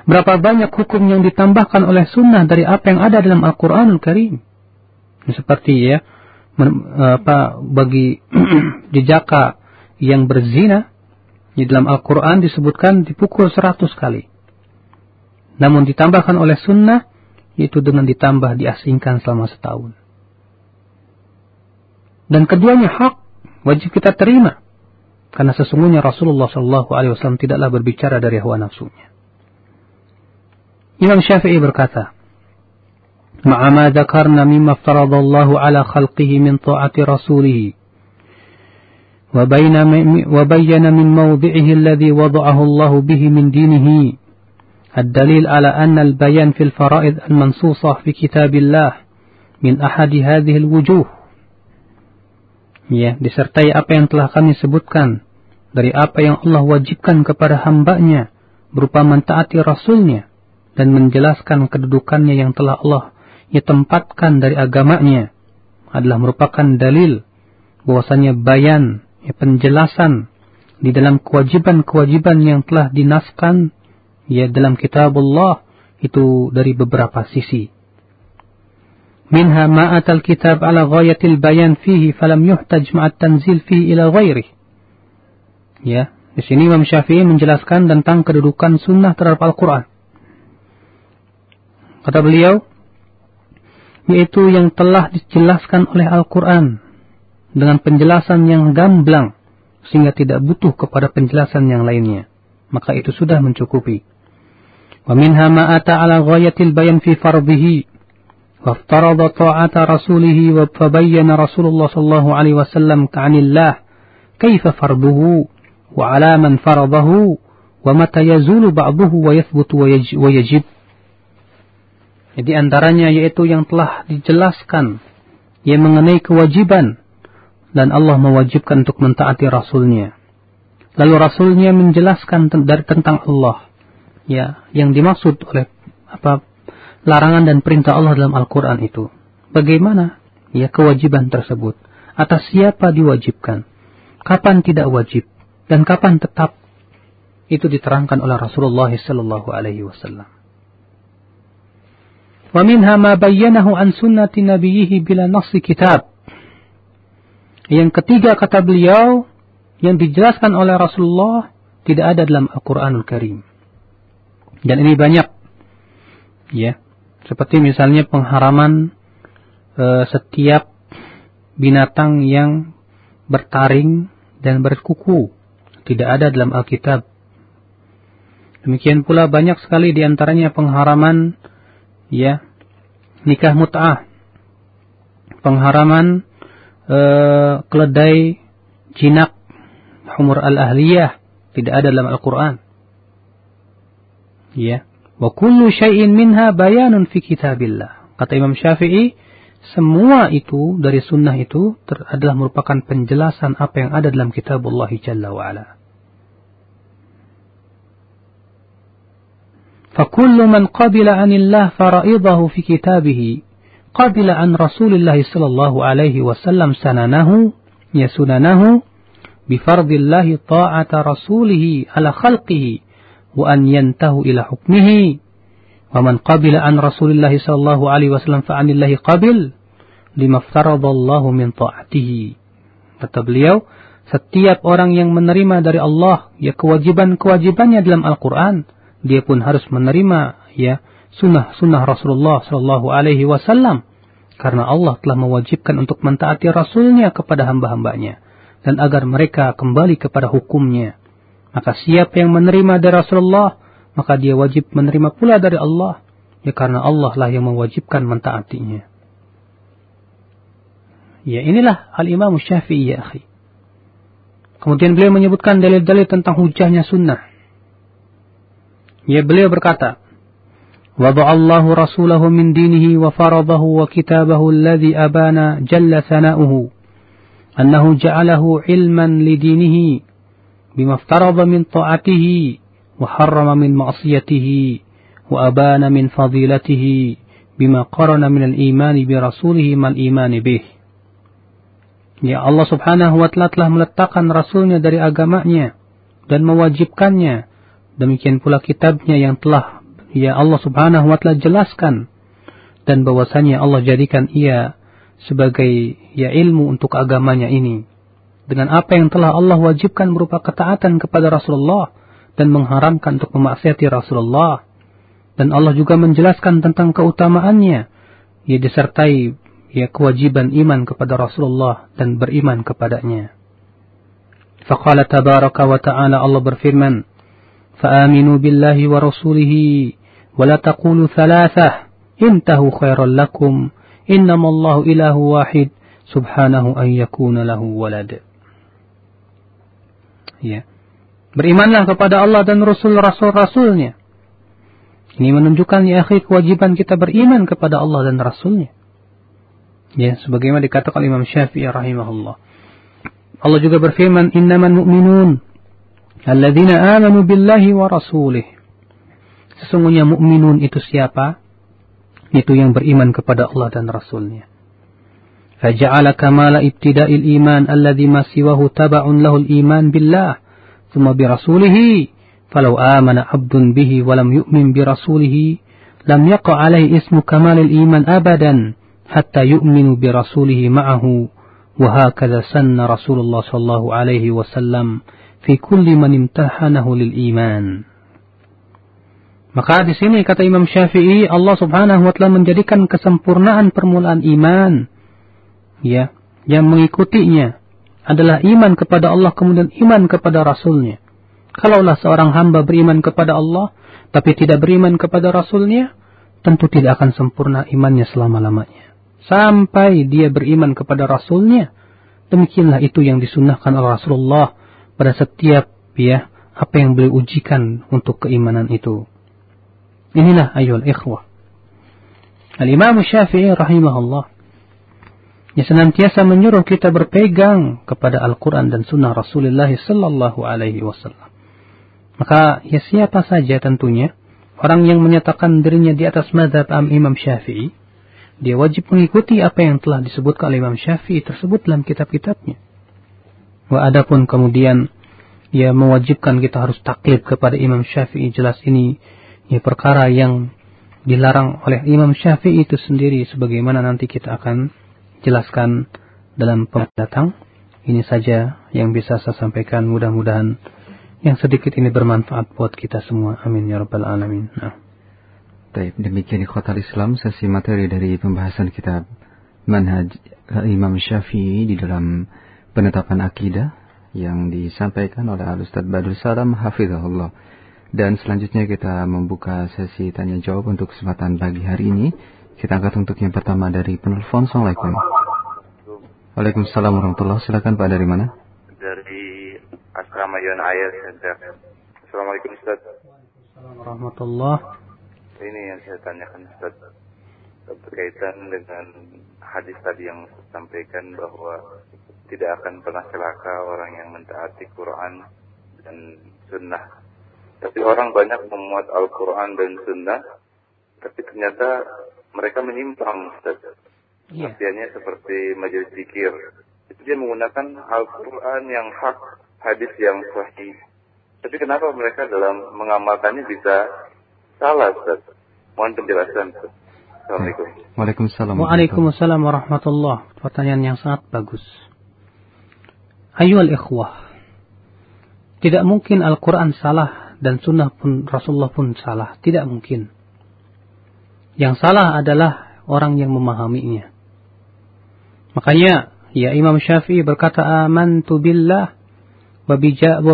S1: Berapa banyak hukum yang ditambahkan oleh sunnah dari apa yang ada dalam Al-Quranul Karim. Seperti ya, apa bagi jejaka yang berzina di dalam Al-Quran disebutkan dipukul seratus kali. Namun ditambahkan oleh sunnah itu dengan ditambah diasingkan selama setahun. Dan keduanya hak wajib kita terima karena sesungguhnya Rasulullah SAW tidaklah berbicara dari hawa nafsunya. Imam Syafi'i berkata, "Ma'a ma dzakarna mimma faradallahu ala khalqihi min ta'ati rasulih wa bayyana min mawdi'ihi alladhi wada'ahu Allah bihi min dinihi الدليل على أن البيان في الفرائض المنصوصة في كتاب الله من أحد هذه الوجوه ya disertai apa yang telah kami sebutkan dari apa yang Allah wajibkan kepada hambanya berupa mentaati rasulnya dan menjelaskan kedudukannya yang telah Allah ia tempatkan dari agamanya adalah merupakan dalil bahwasanya bayan, ya, penjelasan di dalam kewajiban-kewajiban yang telah dinaskan ya dalam kitab Allah itu dari beberapa sisi. Minha ma'atal kitab ala ghayatil bayan fihi falam yuhtaj ma'at tanzil fihi ila ghairi. Ya, di sini Imam Syafi'i menjelaskan tentang kedudukan sunnah terhadap Al-Quran. Kata beliau, yaitu yang telah dijelaskan oleh Al-Quran dengan penjelasan yang gamblang sehingga tidak butuh kepada penjelasan yang lainnya. Maka itu sudah mencukupi. Ala ghayatil bayan fi fardhihi wa aftarada ta'ata rasulih wa fabayyana Rasulullah sallallahu alaihi wasallam ka'anillah kaifa farduhu wa ala man faradahu wa mata yazulu ba'dahu wa yathbutu wa yajib jadi antaranya yaitu yang telah dijelaskan yang mengenai kewajiban dan Allah mewajibkan untuk mentaati Rasulnya. Lalu Rasulnya menjelaskan tentang Allah, ya yang dimaksud oleh apa larangan dan perintah Allah dalam Al-Qur'an itu. Bagaimana ya kewajiban tersebut? Atas siapa diwajibkan? Kapan tidak wajib dan kapan tetap? Itu diterangkan oleh Rasulullah sallallahu alaihi wasallam. Wa ma bayyanahu an sunnati nabiyhi bila nass kitab. Yang ketiga kata beliau yang dijelaskan oleh Rasulullah tidak ada dalam Al-Qur'anul Karim dan ini banyak. Ya. Seperti misalnya pengharaman e, setiap binatang yang bertaring dan berkuku tidak ada dalam Alkitab. Demikian pula banyak sekali di antaranya pengharaman ya nikah mut'ah pengharaman e, keledai jinak humur al-ahliyah tidak ada dalam Al-Qur'an ya wa kullu syai'in minha bayanun fi kitabillah kata Imam Syafi'i semua itu dari sunnah itu adalah merupakan penjelasan apa yang ada dalam kitab Allah Jalla wa'ala. فكل من قبل عن الله فرائضه في كتابه قبل عن رسول الله صلى الله عليه وسلم سننه يسننه بفرض الله طاعة رسوله على خلقه wa an yantahu ila hukmihi. Wa man qabila an rasulillahi sallallahu alaihi wasallam fa anillahi qabil lima ftaradallahu min ta'atihi. Kata beliau setiap orang yang menerima dari Allah ya kewajiban-kewajibannya dalam Al-Qur'an dia pun harus menerima ya sunnah-sunnah Rasulullah sallallahu alaihi wasallam. Karena Allah telah mewajibkan untuk mentaati rasulnya kepada hamba-hambanya dan agar mereka kembali kepada hukumnya. Maka siapa yang menerima dari Rasulullah, maka dia wajib menerima pula dari Allah, ya karena Allah lah yang mewajibkan mentaatinya. Ya inilah Al-Imam Syafi'i ya akhi. Kemudian beliau menyebutkan dalil-dalil tentang hujahnya sunnah. Ya beliau berkata, وضع الله رسوله من دينه وفرضه وكتابه الذي أبان جل ثناؤه أنه جعله علما لدينه bima aftarada min ta'atihi wa harrama min ma'siyatihi wa abana min fadilatihi bima qarana min al-imani bi rasulih man imani bih Ya Allah subhanahu wa ta'ala telah meletakkan rasulnya dari agamanya dan mewajibkannya. Demikian pula kitabnya yang telah ya Allah subhanahu wa ta'ala jelaskan dan bahwasanya Allah jadikan ia sebagai ya ilmu untuk agamanya ini. Dengan apa yang telah Allah wajibkan berupa ketaatan kepada Rasulullah dan mengharamkan untuk memaksiati Rasulullah. Dan Allah juga menjelaskan tentang keutamaannya. Ia disertai ya kewajiban iman kepada Rasulullah dan beriman kepadanya. Faqala tabaraka wa ta'ala Allah berfirman, "Fa'aminu billahi wa rasulihi wa la taqulu thalathah, intahu khairan lakum, innamallahu ilahu wahid, subhanahu an yakuna lahu walad." Ya. Berimanlah kepada Allah dan Rasul-Rasul-Rasulnya. Ini menunjukkan ya akhi kewajiban kita beriman kepada Allah dan Rasulnya. Ya, sebagaimana dikatakan Imam Syafi'i rahimahullah. Allah juga berfirman, "Innamal mu'minun alladzina amanu billahi wa rasulih." Sesungguhnya mukminun itu siapa? Itu yang beriman kepada Allah dan Rasulnya. فجعل كمال ابتداء الإيمان الذي ما سواه تبع له الإيمان بالله ثم برسوله فلو آمن عبد به ولم يؤمن برسوله لم يقع عليه اسم كمال الإيمان أبدا حتى يؤمنوا برسوله معه وهكذا سن رسول الله صلى الله عليه وسلم في كل من امتحنه للإيمان Maka di sini kata Imam Syafi'i Allah Subhanahu wa taala menjadikan kesempurnaan permulaan iman ya yang mengikutinya adalah iman kepada Allah kemudian iman kepada Rasulnya. Kalaulah seorang hamba beriman kepada Allah tapi tidak beriman kepada Rasulnya, tentu tidak akan sempurna imannya selama-lamanya sampai dia beriman kepada Rasulnya. Demikianlah itu yang disunahkan oleh Rasulullah pada setiap ya apa yang beliau ujikan untuk keimanan itu. Inilah ayol ikhwah. Al-Imam Syafi'i rahimahullah yang senantiasa menyuruh kita berpegang kepada Al-Quran dan Sunnah Rasulullah Sallallahu Alaihi Wasallam. Maka ya siapa saja tentunya orang yang menyatakan dirinya di atas madhab Imam Syafi'i dia wajib mengikuti apa yang telah disebutkan oleh Imam Syafi'i tersebut dalam kitab-kitabnya. Wa adapun kemudian ia mewajibkan kita harus taklid kepada Imam Syafi'i jelas ini ya perkara yang dilarang oleh Imam Syafi'i itu sendiri sebagaimana nanti kita akan jelaskan dalam pendatang. Ini saja yang bisa saya sampaikan mudah-mudahan yang sedikit ini bermanfaat buat kita semua. Amin ya rabbal alamin. Nah.
S2: Baik, demikian ikhwatal Islam sesi materi dari pembahasan kitab Manhaj Imam Syafi'i di dalam penetapan akidah yang disampaikan oleh Al-Ustaz Badul Salam Hafizahullah. Dan selanjutnya kita membuka sesi tanya jawab untuk kesempatan pagi hari ini. Kita angkat untuk yang pertama dari penelpon. Assalamualaikum. Waalaikumsalam warahmatullahi Silakan Pak dari mana?
S3: Dari Asrama Yon Air Center. Assalamualaikum Ustaz.
S1: Waalaikumsalam warahmatullahi
S3: ini yang saya tanyakan Ustaz berkaitan dengan hadis tadi yang saya sampaikan bahwa tidak akan pernah celaka orang yang mentaati Quran dan Sunnah. Tapi orang banyak memuat Al-Quran dan Sunnah, tapi ternyata mereka menyimpang, Ustaz. Yeah. Artinya seperti majelis zikir. Itu dia menggunakan Al-Quran yang hak, hadis yang sahih. Tapi kenapa mereka dalam mengamalkannya bisa salah, Ustaz. Mohon penjelasan, Assalamualaikum.
S2: Waalaikumsalam.
S1: Waalaikumsalam warahmatullah. Pertanyaan yang sangat bagus. Ayuhal ikhwah. Tidak mungkin Al-Quran salah dan sunnah pun Rasulullah pun salah. Tidak mungkin. Yang salah adalah orang yang memahaminya. Makanya ya Imam Syafi'i berkata amantu billah wa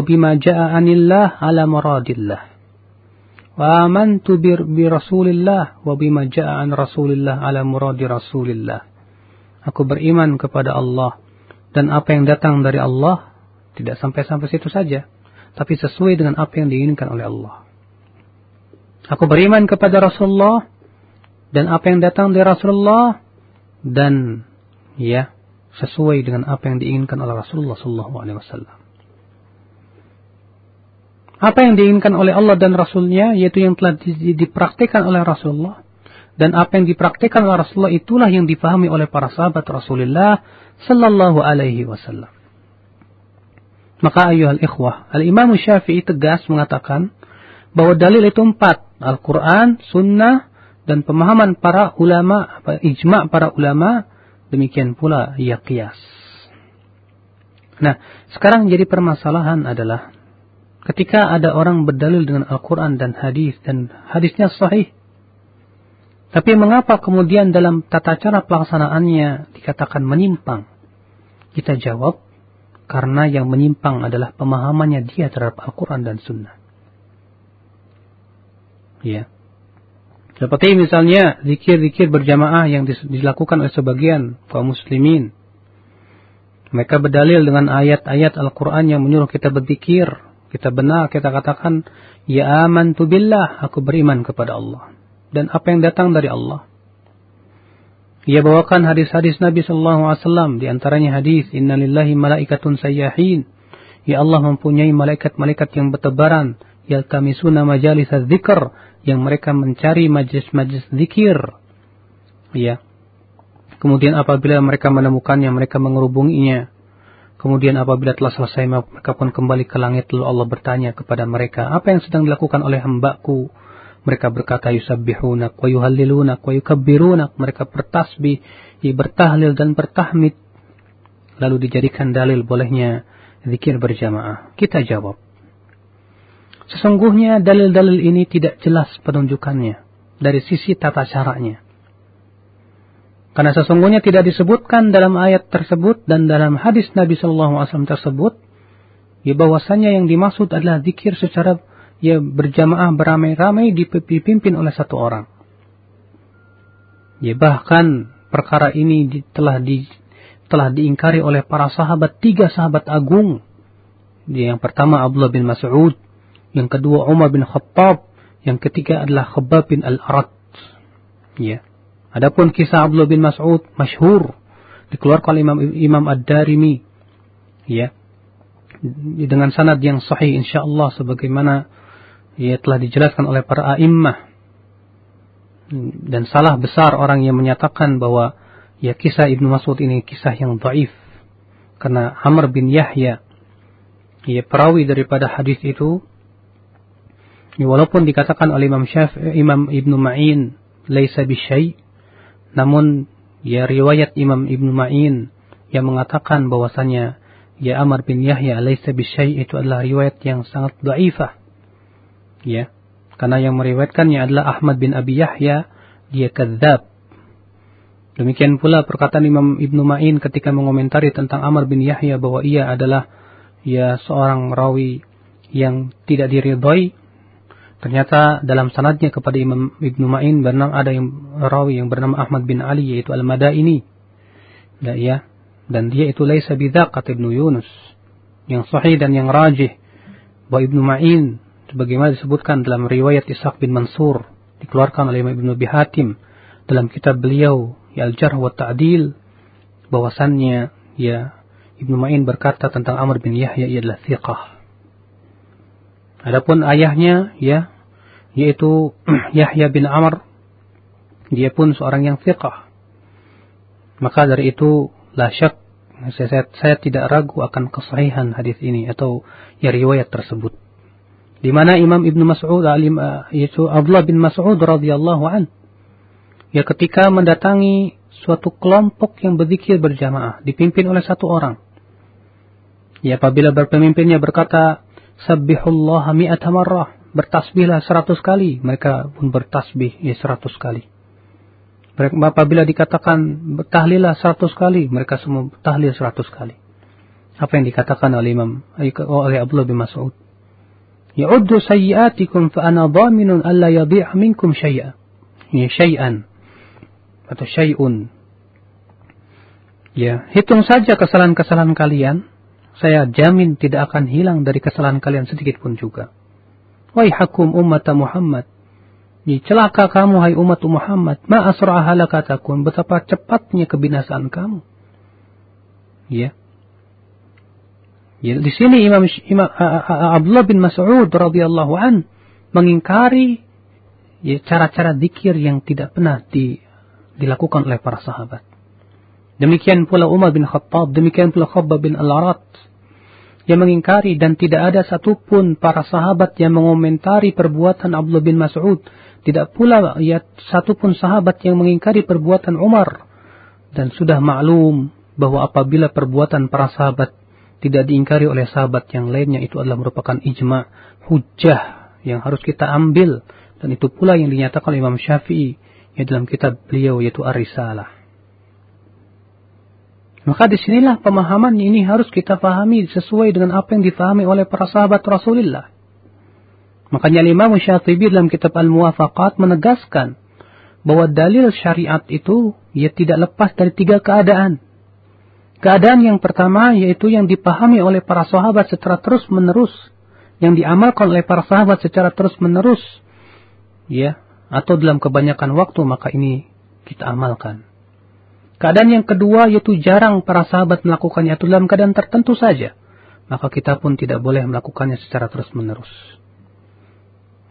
S1: bima ja'a anillah ala muradillah. Wa amantu bi Rasulillah wa bima ja'a an Rasulillah ala muradi Rasulillah. Aku beriman kepada Allah dan apa yang datang dari Allah tidak sampai-sampai situ saja, tapi sesuai dengan apa yang diinginkan oleh Allah. Aku beriman kepada Rasulullah dan apa yang datang dari Rasulullah dan ya sesuai dengan apa yang diinginkan oleh Rasulullah sallallahu alaihi wasallam. apa yang diinginkan oleh Allah dan Rasulnya, yaitu yang telah dipraktikkan oleh Rasulullah. Dan apa yang dipraktikkan oleh Rasulullah itulah yang dipahami oleh para sahabat Rasulullah Sallallahu Alaihi Wasallam. Maka ayuhal ikhwah, Al-Imam Syafi'i tegas mengatakan bahwa dalil itu empat. Al-Quran, Sunnah, dan pemahaman para ulama, ijma' para ulama, demikian pula ia kias. Nah, sekarang jadi permasalahan adalah ketika ada orang berdalil dengan Al-Quran dan hadis dan hadisnya sahih. Tapi mengapa kemudian dalam tata cara pelaksanaannya dikatakan menyimpang? Kita jawab, karena yang menyimpang adalah pemahamannya dia terhadap Al-Quran dan Sunnah. Ya. Seperti misalnya zikir-zikir berjamaah yang dilakukan oleh sebagian kaum muslimin. Mereka berdalil dengan ayat-ayat Al-Quran yang menyuruh kita berzikir, kita benar, kita katakan, Ya aman tu billah, aku beriman kepada Allah. Dan apa yang datang dari Allah. Ia bawakan hadis-hadis Nabi SAW, di antaranya hadis, Inna lillahi malaikatun sayyahin. Ya Allah mempunyai malaikat-malaikat yang bertebaran, yaltamisuna majalis dzikr yang mereka mencari majlis-majlis zikir. Ya. Kemudian apabila mereka menemukannya, mereka mengerubunginya. Kemudian apabila telah selesai mereka pun kembali ke langit lalu Allah bertanya kepada mereka, apa yang sedang dilakukan oleh hambaku? Mereka berkata yusabbihunak wa yuhallilunak wa yukabbirunak. Mereka bertasbih, bertahlil dan bertahmid. Lalu dijadikan dalil bolehnya zikir berjamaah. Kita jawab. Sesungguhnya dalil-dalil ini tidak jelas penunjukannya dari sisi tata caranya. Karena sesungguhnya tidak disebutkan dalam ayat tersebut dan dalam hadis Nabi Shallallahu Alaihi Wasallam tersebut, ya bahwasanya yang dimaksud adalah zikir secara ya berjamaah beramai-ramai dipimpin oleh satu orang. Ya bahkan perkara ini telah di telah diingkari oleh para sahabat tiga sahabat agung. Yang pertama Abdullah bin Mas'ud, yang kedua Umar bin Khattab, yang ketiga adalah Khabbab bin Al-Arat. Ya. Adapun kisah Abdullah bin Mas'ud masyhur. Dikeluarkan oleh Imam Imam Ad-Darimi. Ya. Dengan sanad yang sahih insyaallah sebagaimana ya telah dijelaskan oleh para a'immah. Dan salah besar orang yang menyatakan bahwa ya kisah Ibnu Mas'ud ini kisah yang dhaif. Karena Amr bin Yahya ya perawi daripada hadis itu ya, walaupun dikatakan oleh Imam Syafi'i Imam Ibnu Ma'in laisa bisyai namun ya riwayat Imam Ibnu Ma'in yang mengatakan bahwasanya ya Amr bin Yahya laisa bisyai itu adalah riwayat yang sangat dhaifah. Ya. Karena yang meriwayatkannya adalah Ahmad bin Abi Yahya, dia kadzab. Demikian pula perkataan Imam Ibnu Ma'in ketika mengomentari tentang Amr bin Yahya bahwa ia adalah ya seorang rawi yang tidak diridhoi Ternyata dalam sanadnya kepada Imam Ibnu Ma'in bernama ada yang rawi yang bernama Ahmad bin Ali yaitu Al-Madaini. Ya, ya. Dan dia itu laisa bidzaq Ibnu Yunus. Yang sahih dan yang rajih bahwa Ibnu Ma'in sebagaimana disebutkan dalam riwayat Ishaq bin Mansur dikeluarkan oleh Imam Ibnu Bihatim dalam kitab beliau ya Al-Jarh wa Ta'dil bahwasannya ya Ibnu Ma'in berkata tentang Amr bin Yahya ia adalah thiqah. Adapun ayahnya ya yaitu Yahya bin Amr. Dia pun seorang yang fiqah maka dari itu la syak saya, saya, saya tidak ragu akan kesahihan hadis ini atau ya riwayat tersebut. Di mana Imam Ibnu Mas'ud alim yaitu Abdullah bin Mas'ud radhiyallahu an ya ketika mendatangi suatu kelompok yang berzikir berjamaah dipimpin oleh satu orang ya apabila berpemimpinnya berkata sabbihullah mi'ata marrah bertasbihlah seratus kali, mereka pun bertasbih ya seratus kali. Mereka, apabila dikatakan tahlilah seratus kali, mereka semua tahlil seratus kali. Apa yang dikatakan oleh Imam oleh Abdullah bin Mas'ud? Ya'uddu sayyiatikum fa ana dhaminun alla yadhi' minkum syai'a. Ya syai'an atau syai'un. Ya, hitung saja kesalahan-kesalahan kalian, saya jamin tidak akan hilang dari kesalahan kalian sedikit pun juga. Waihakum umat Muhammad. Celaka kamu hai umat Muhammad. Ma asra'a halakatakum. Betapa cepatnya kebinasaan kamu. Ya. Ya, di sini Imam, Imam Abdullah bin Mas'ud radhiyallahu an mengingkari ya cara-cara zikir yang tidak pernah di, dilakukan oleh para sahabat. Demikian pula Umar bin Khattab, demikian pula Khabbab bin Al-Arat yang mengingkari dan tidak ada satupun para sahabat yang mengomentari perbuatan Abdullah bin Mas'ud. Tidak pula ya satupun sahabat yang mengingkari perbuatan Umar. Dan sudah maklum bahwa apabila perbuatan para sahabat tidak diingkari oleh sahabat yang lainnya itu adalah merupakan ijma, hujah yang harus kita ambil dan itu pula yang dinyatakan oleh Imam Syafi'i ya dalam kitab beliau yaitu Ar-Risalah. Maka di sinilah pemahaman ini harus kita pahami sesuai dengan apa yang difahami oleh para sahabat Rasulullah. Makanya Imam Syafi'i dalam kitab Al-Muwafaqat menegaskan bahwa dalil syariat itu ya tidak lepas dari tiga keadaan. Keadaan yang pertama yaitu yang dipahami oleh para sahabat secara terus menerus, yang diamalkan oleh para sahabat secara terus menerus, ya atau dalam kebanyakan waktu maka ini kita amalkan. Keadaan yang kedua yaitu jarang para sahabat melakukannya atau dalam keadaan tertentu saja. Maka kita pun tidak boleh melakukannya secara terus-menerus.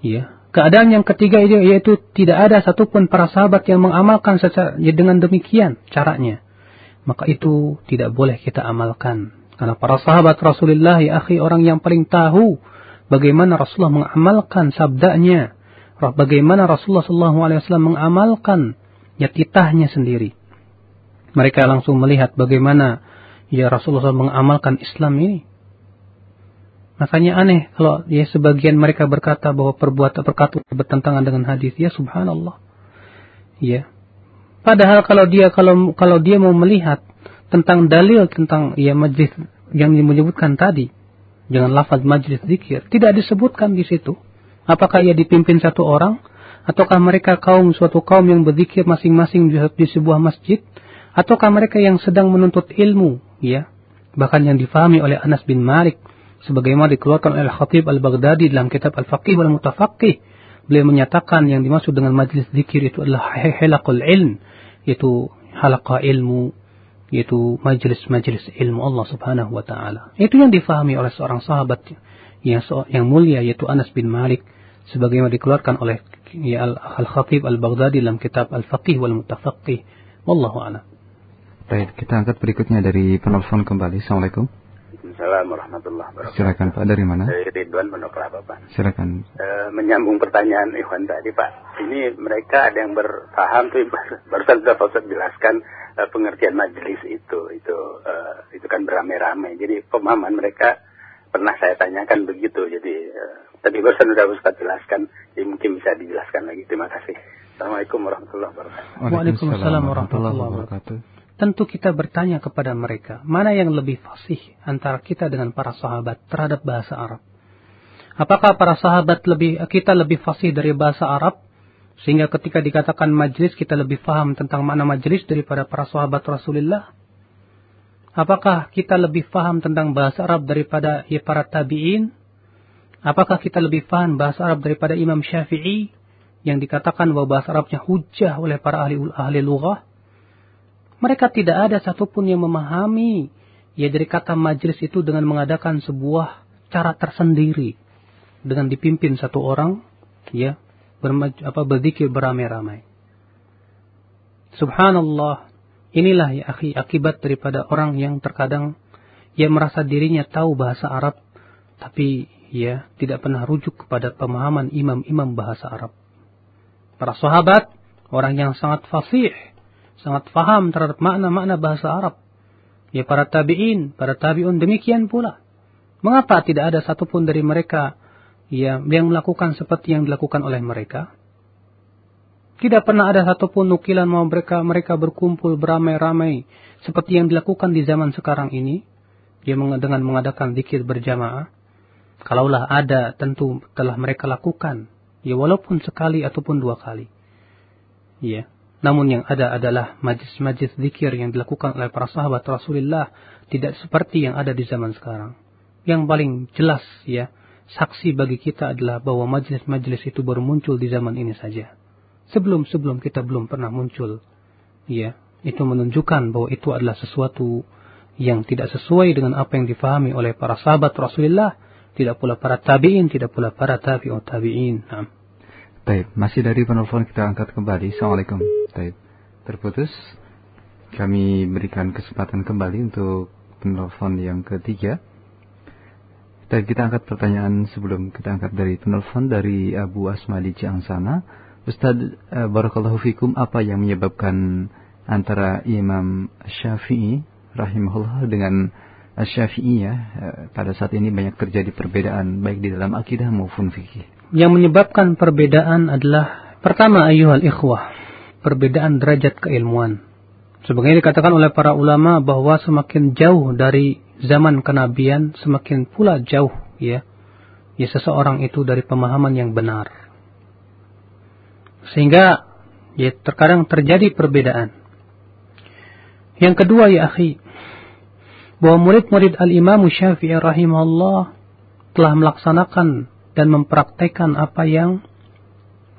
S1: Ya. Keadaan yang ketiga yaitu tidak ada satupun para sahabat yang mengamalkan secara, dengan demikian caranya. Maka itu tidak boleh kita amalkan. Karena para sahabat Rasulullah ya akhi orang yang paling tahu bagaimana Rasulullah mengamalkan sabdanya bagaimana Rasulullah SAW mengamalkan ya titahnya sendiri. Mereka langsung melihat bagaimana ya Rasulullah mengamalkan Islam ini. Makanya aneh kalau ya sebagian mereka berkata bahwa perbuatan perkataan bertentangan dengan hadis. Ya subhanallah. Ya. Padahal kalau dia kalau kalau dia mau melihat tentang dalil tentang ya majlis yang menyebutkan tadi, jangan lafaz majlis zikir, tidak disebutkan di situ. Apakah ia dipimpin satu orang? Ataukah mereka kaum suatu kaum yang berzikir masing-masing di sebuah masjid? Ataukah mereka yang sedang menuntut ilmu? Ya, bahkan yang difahami oleh Anas bin Malik sebagaimana dikeluarkan oleh Khatib Al-Baghdadi dalam kitab Al-Faqih wal Mutafaqih. Beliau menyatakan yang dimaksud dengan majlis zikir itu adalah halaqul ilm, yaitu halaqah ilmu, yaitu majlis-majlis ilmu Allah Subhanahu wa taala. Itu yang difahami oleh seorang sahabat yang yang mulia yaitu Anas bin Malik sebagaimana dikeluarkan oleh ya, Al-Khatib Al-Baghdadi dalam kitab Al-Faqih wal Mutafaqih. Wallahu a'lam.
S2: Baik, kita angkat berikutnya dari penelpon kembali. Assalamualaikum.
S4: Assalamualaikum warahmatullahi wabarakatuh.
S2: Silakan Pak, dari mana?
S4: Dari Ridwan Monoklah Bapak.
S2: Silakan.
S4: E, menyambung pertanyaan Ikhwan tadi Pak. Ini mereka ada yang berpaham tuh barusan sudah Pak Ustaz jelaskan e, pengertian majelis itu itu e, itu kan beramai-ramai. Jadi pemahaman mereka pernah saya tanyakan begitu. Jadi uh, tadi barusan sudah Ustaz jelaskan, jadi mungkin bisa dijelaskan lagi. Terima kasih. Assalamualaikum warahmatullahi wabarakatuh.
S1: Waalaikumsalam warahmatullahi wabarakatuh. Tentu kita bertanya kepada mereka, mana yang lebih fasih antara kita dengan para sahabat terhadap bahasa Arab? Apakah para sahabat lebih kita lebih fasih dari bahasa Arab sehingga ketika dikatakan majlis kita lebih paham tentang makna majlis daripada para sahabat Rasulullah? Apakah kita lebih faham tentang bahasa Arab daripada ya para tabi'in? Apakah kita lebih faham bahasa Arab daripada Imam Syafi'i yang dikatakan bahwa bahasa Arabnya hujah oleh para ahli ahli lughah? Mereka tidak ada satupun yang memahami ya dari kata majlis itu dengan mengadakan sebuah cara tersendiri dengan dipimpin satu orang ya bermaj, apa berzikir beramai-ramai. Subhanallah, Inilah ya akhi akibat daripada orang yang terkadang ia merasa dirinya tahu bahasa Arab tapi ya tidak pernah rujuk kepada pemahaman imam-imam bahasa Arab. Para sahabat orang yang sangat fasih, sangat faham terhadap makna-makna bahasa Arab. Ya para tabi'in, para tabi'un demikian pula. Mengapa tidak ada satupun dari mereka ya, yang melakukan seperti yang dilakukan oleh mereka? Tidak pernah ada satupun nukilan mau mereka mereka berkumpul beramai-ramai seperti yang dilakukan di zaman sekarang ini. Dia dengan mengadakan zikir berjamaah. Kalaulah ada, tentu telah mereka lakukan. Ya walaupun sekali ataupun dua kali. Ya. Namun yang ada adalah majlis-majlis zikir yang dilakukan oleh para sahabat Rasulullah tidak seperti yang ada di zaman sekarang. Yang paling jelas ya, saksi bagi kita adalah bahwa majlis-majlis itu baru muncul di zaman ini saja sebelum-sebelum kita belum pernah muncul. Ya, itu menunjukkan bahwa itu adalah sesuatu yang tidak sesuai dengan apa yang difahami oleh para sahabat Rasulullah, tidak pula para tabi'in, tidak pula para tabi'ut tabi'in. Nah.
S2: Baik, masih dari penelpon kita angkat kembali. Assalamualaikum. Baik, terputus. Kami berikan kesempatan kembali untuk penelpon yang ketiga. Dan kita angkat pertanyaan sebelum kita angkat dari penelpon dari Abu Asma di Ciangsana. Ustaz uh, Barakallahu Fikum, apa yang menyebabkan antara Imam Syafi'i rahimahullah dengan Syafi'iyah uh, pada saat ini banyak terjadi perbedaan baik di dalam akidah maupun fikih.
S1: Yang menyebabkan perbedaan adalah pertama ayuhal ikhwah, perbedaan derajat keilmuan. Sebagaimana dikatakan oleh para ulama bahwa semakin jauh dari zaman kenabian semakin pula jauh ya ya seseorang itu dari pemahaman yang benar. Sehingga ya terkadang terjadi perbedaan. Yang kedua ya akhi, bahwa murid-murid Al-Imam Syafi'i rahimahullah telah melaksanakan dan mempraktekkan apa yang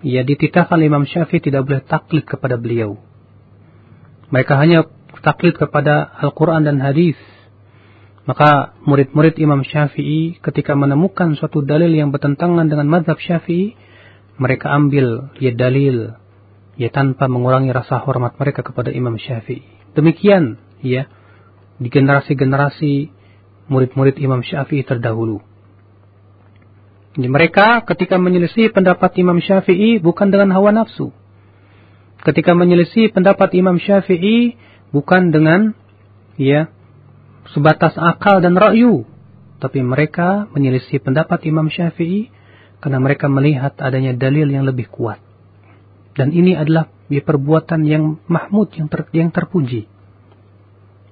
S1: ya dititahkan Imam Syafi'i tidak boleh taklid kepada beliau. Mereka hanya taklid kepada Al-Quran dan hadis maka murid-murid Imam Syafi'i ketika menemukan suatu dalil yang bertentangan dengan madhab Syafi'i, mereka ambil ya dalil ya tanpa mengurangi rasa hormat mereka kepada Imam Syafi'i. Demikian ya di generasi-generasi murid-murid Imam Syafi'i terdahulu. Jadi mereka ketika menyelisih pendapat Imam Syafi'i bukan dengan hawa nafsu. Ketika menyelisih pendapat Imam Syafi'i bukan dengan ya sebatas akal dan ra'yu. Tapi mereka menyelisih pendapat Imam Syafi'i karena mereka melihat adanya dalil yang lebih kuat. Dan ini adalah perbuatan yang mahmud, yang, ter, yang terpuji.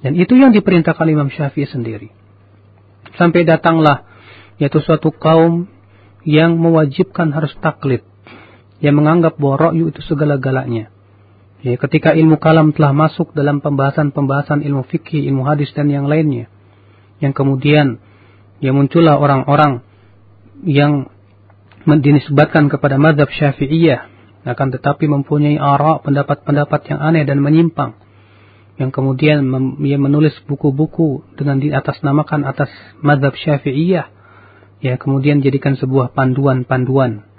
S1: Dan itu yang diperintahkan Imam Syafi'i sendiri. Sampai datanglah yaitu suatu kaum yang mewajibkan harus taklid. Yang menganggap bahwa ra'yu itu segala-galanya. Ya, ketika ilmu kalam telah masuk dalam pembahasan-pembahasan ilmu fikih, ilmu hadis dan yang lainnya. Yang kemudian ya muncullah orang-orang yang dinisbatkan kepada madhab syafi'iyah. Akan tetapi mempunyai ara pendapat-pendapat yang aneh dan menyimpang. Yang kemudian mem, ya, menulis buku-buku dengan di atas namakan atas madhab syafi'iyah. Ya kemudian jadikan sebuah panduan-panduan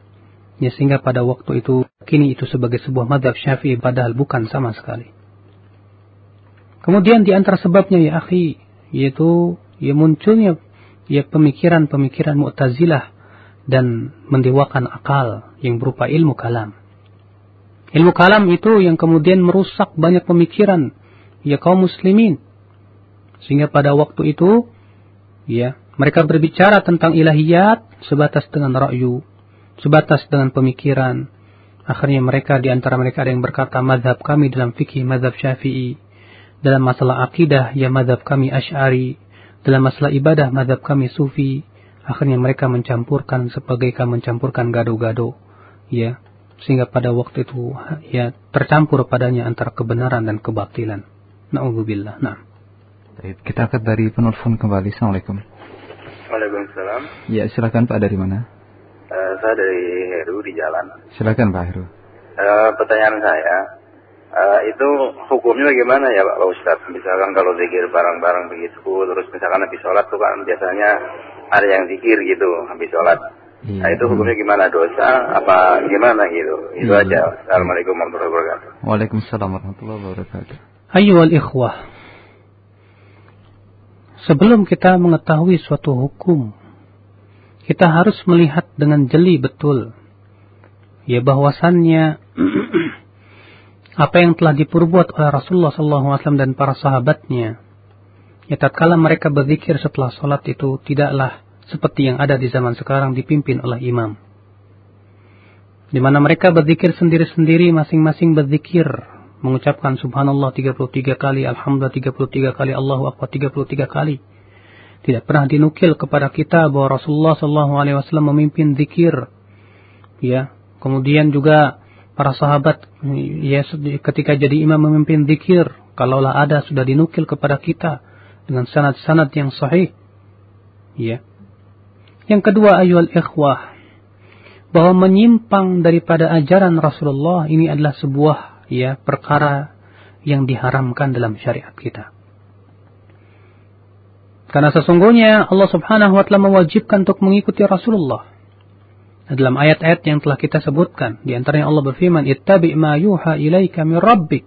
S1: Ya sehingga pada waktu itu kini itu sebagai sebuah madhab syafi'i padahal bukan sama sekali. Kemudian di antara sebabnya ya akhi yaitu ya munculnya ya pemikiran-pemikiran mu'tazilah dan mendewakan akal yang berupa ilmu kalam. Ilmu kalam itu yang kemudian merusak banyak pemikiran ya kaum muslimin. Sehingga pada waktu itu ya mereka berbicara tentang ilahiyat sebatas dengan ra'yu, sebatas dengan pemikiran. Akhirnya mereka di antara mereka ada yang berkata madhab kami dalam fikih madhab syafi'i. Dalam masalah akidah ya madhab kami ash'ari. Dalam masalah ibadah madhab kami sufi. Akhirnya mereka mencampurkan sebagaikan mencampurkan gado-gado. Ya, sehingga pada waktu itu ya tercampur padanya antara kebenaran dan kebatilan. Nauzubillah. Nah.
S2: Kita akan dari penelpon kembali. Assalamualaikum.
S3: Waalaikumsalam.
S2: Ya, silakan Pak dari mana?
S3: Uh, saya dari Heru di jalan.
S2: Silakan Pak Heru.
S3: Uh, pertanyaan saya, uh, itu hukumnya bagaimana ya Pak Ustaz? Misalkan kalau zikir barang-barang begitu, terus misalkan habis sholat tuh kan biasanya ada yang zikir gitu habis sholat. Iya. Nah itu hukumnya gimana dosa apa gimana gitu? Itu iya. aja. Assalamualaikum warahmatullahi wabarakatuh.
S2: Waalaikumsalam warahmatullahi wabarakatuh.
S1: Ayo al ikhwah. Sebelum kita mengetahui suatu hukum kita harus melihat dengan jeli betul ya bahwasannya apa yang telah diperbuat oleh Rasulullah SAW dan para sahabatnya ya tatkala mereka berzikir setelah sholat itu tidaklah seperti yang ada di zaman sekarang dipimpin oleh imam. Di mana mereka berzikir sendiri-sendiri masing-masing berzikir mengucapkan subhanallah 33 kali alhamdulillah 33 kali Allahu akbar 33 kali tidak pernah dinukil kepada kita bahwa Rasulullah Shallallahu Alaihi Wasallam memimpin zikir. Ya, kemudian juga para sahabat ya ketika jadi imam memimpin zikir, kalaulah ada sudah dinukil kepada kita dengan sanad-sanad yang sahih. Ya. Yang kedua ayuhal ikhwah bahwa menyimpang daripada ajaran Rasulullah ini adalah sebuah ya perkara yang diharamkan dalam syariat kita. Karena sesungguhnya Allah Subhanahu wa taala mewajibkan untuk mengikuti Rasulullah. Dalam ayat-ayat yang telah kita sebutkan, di antaranya Allah berfirman, "Ittabi ma yuha ilaika min rabbik."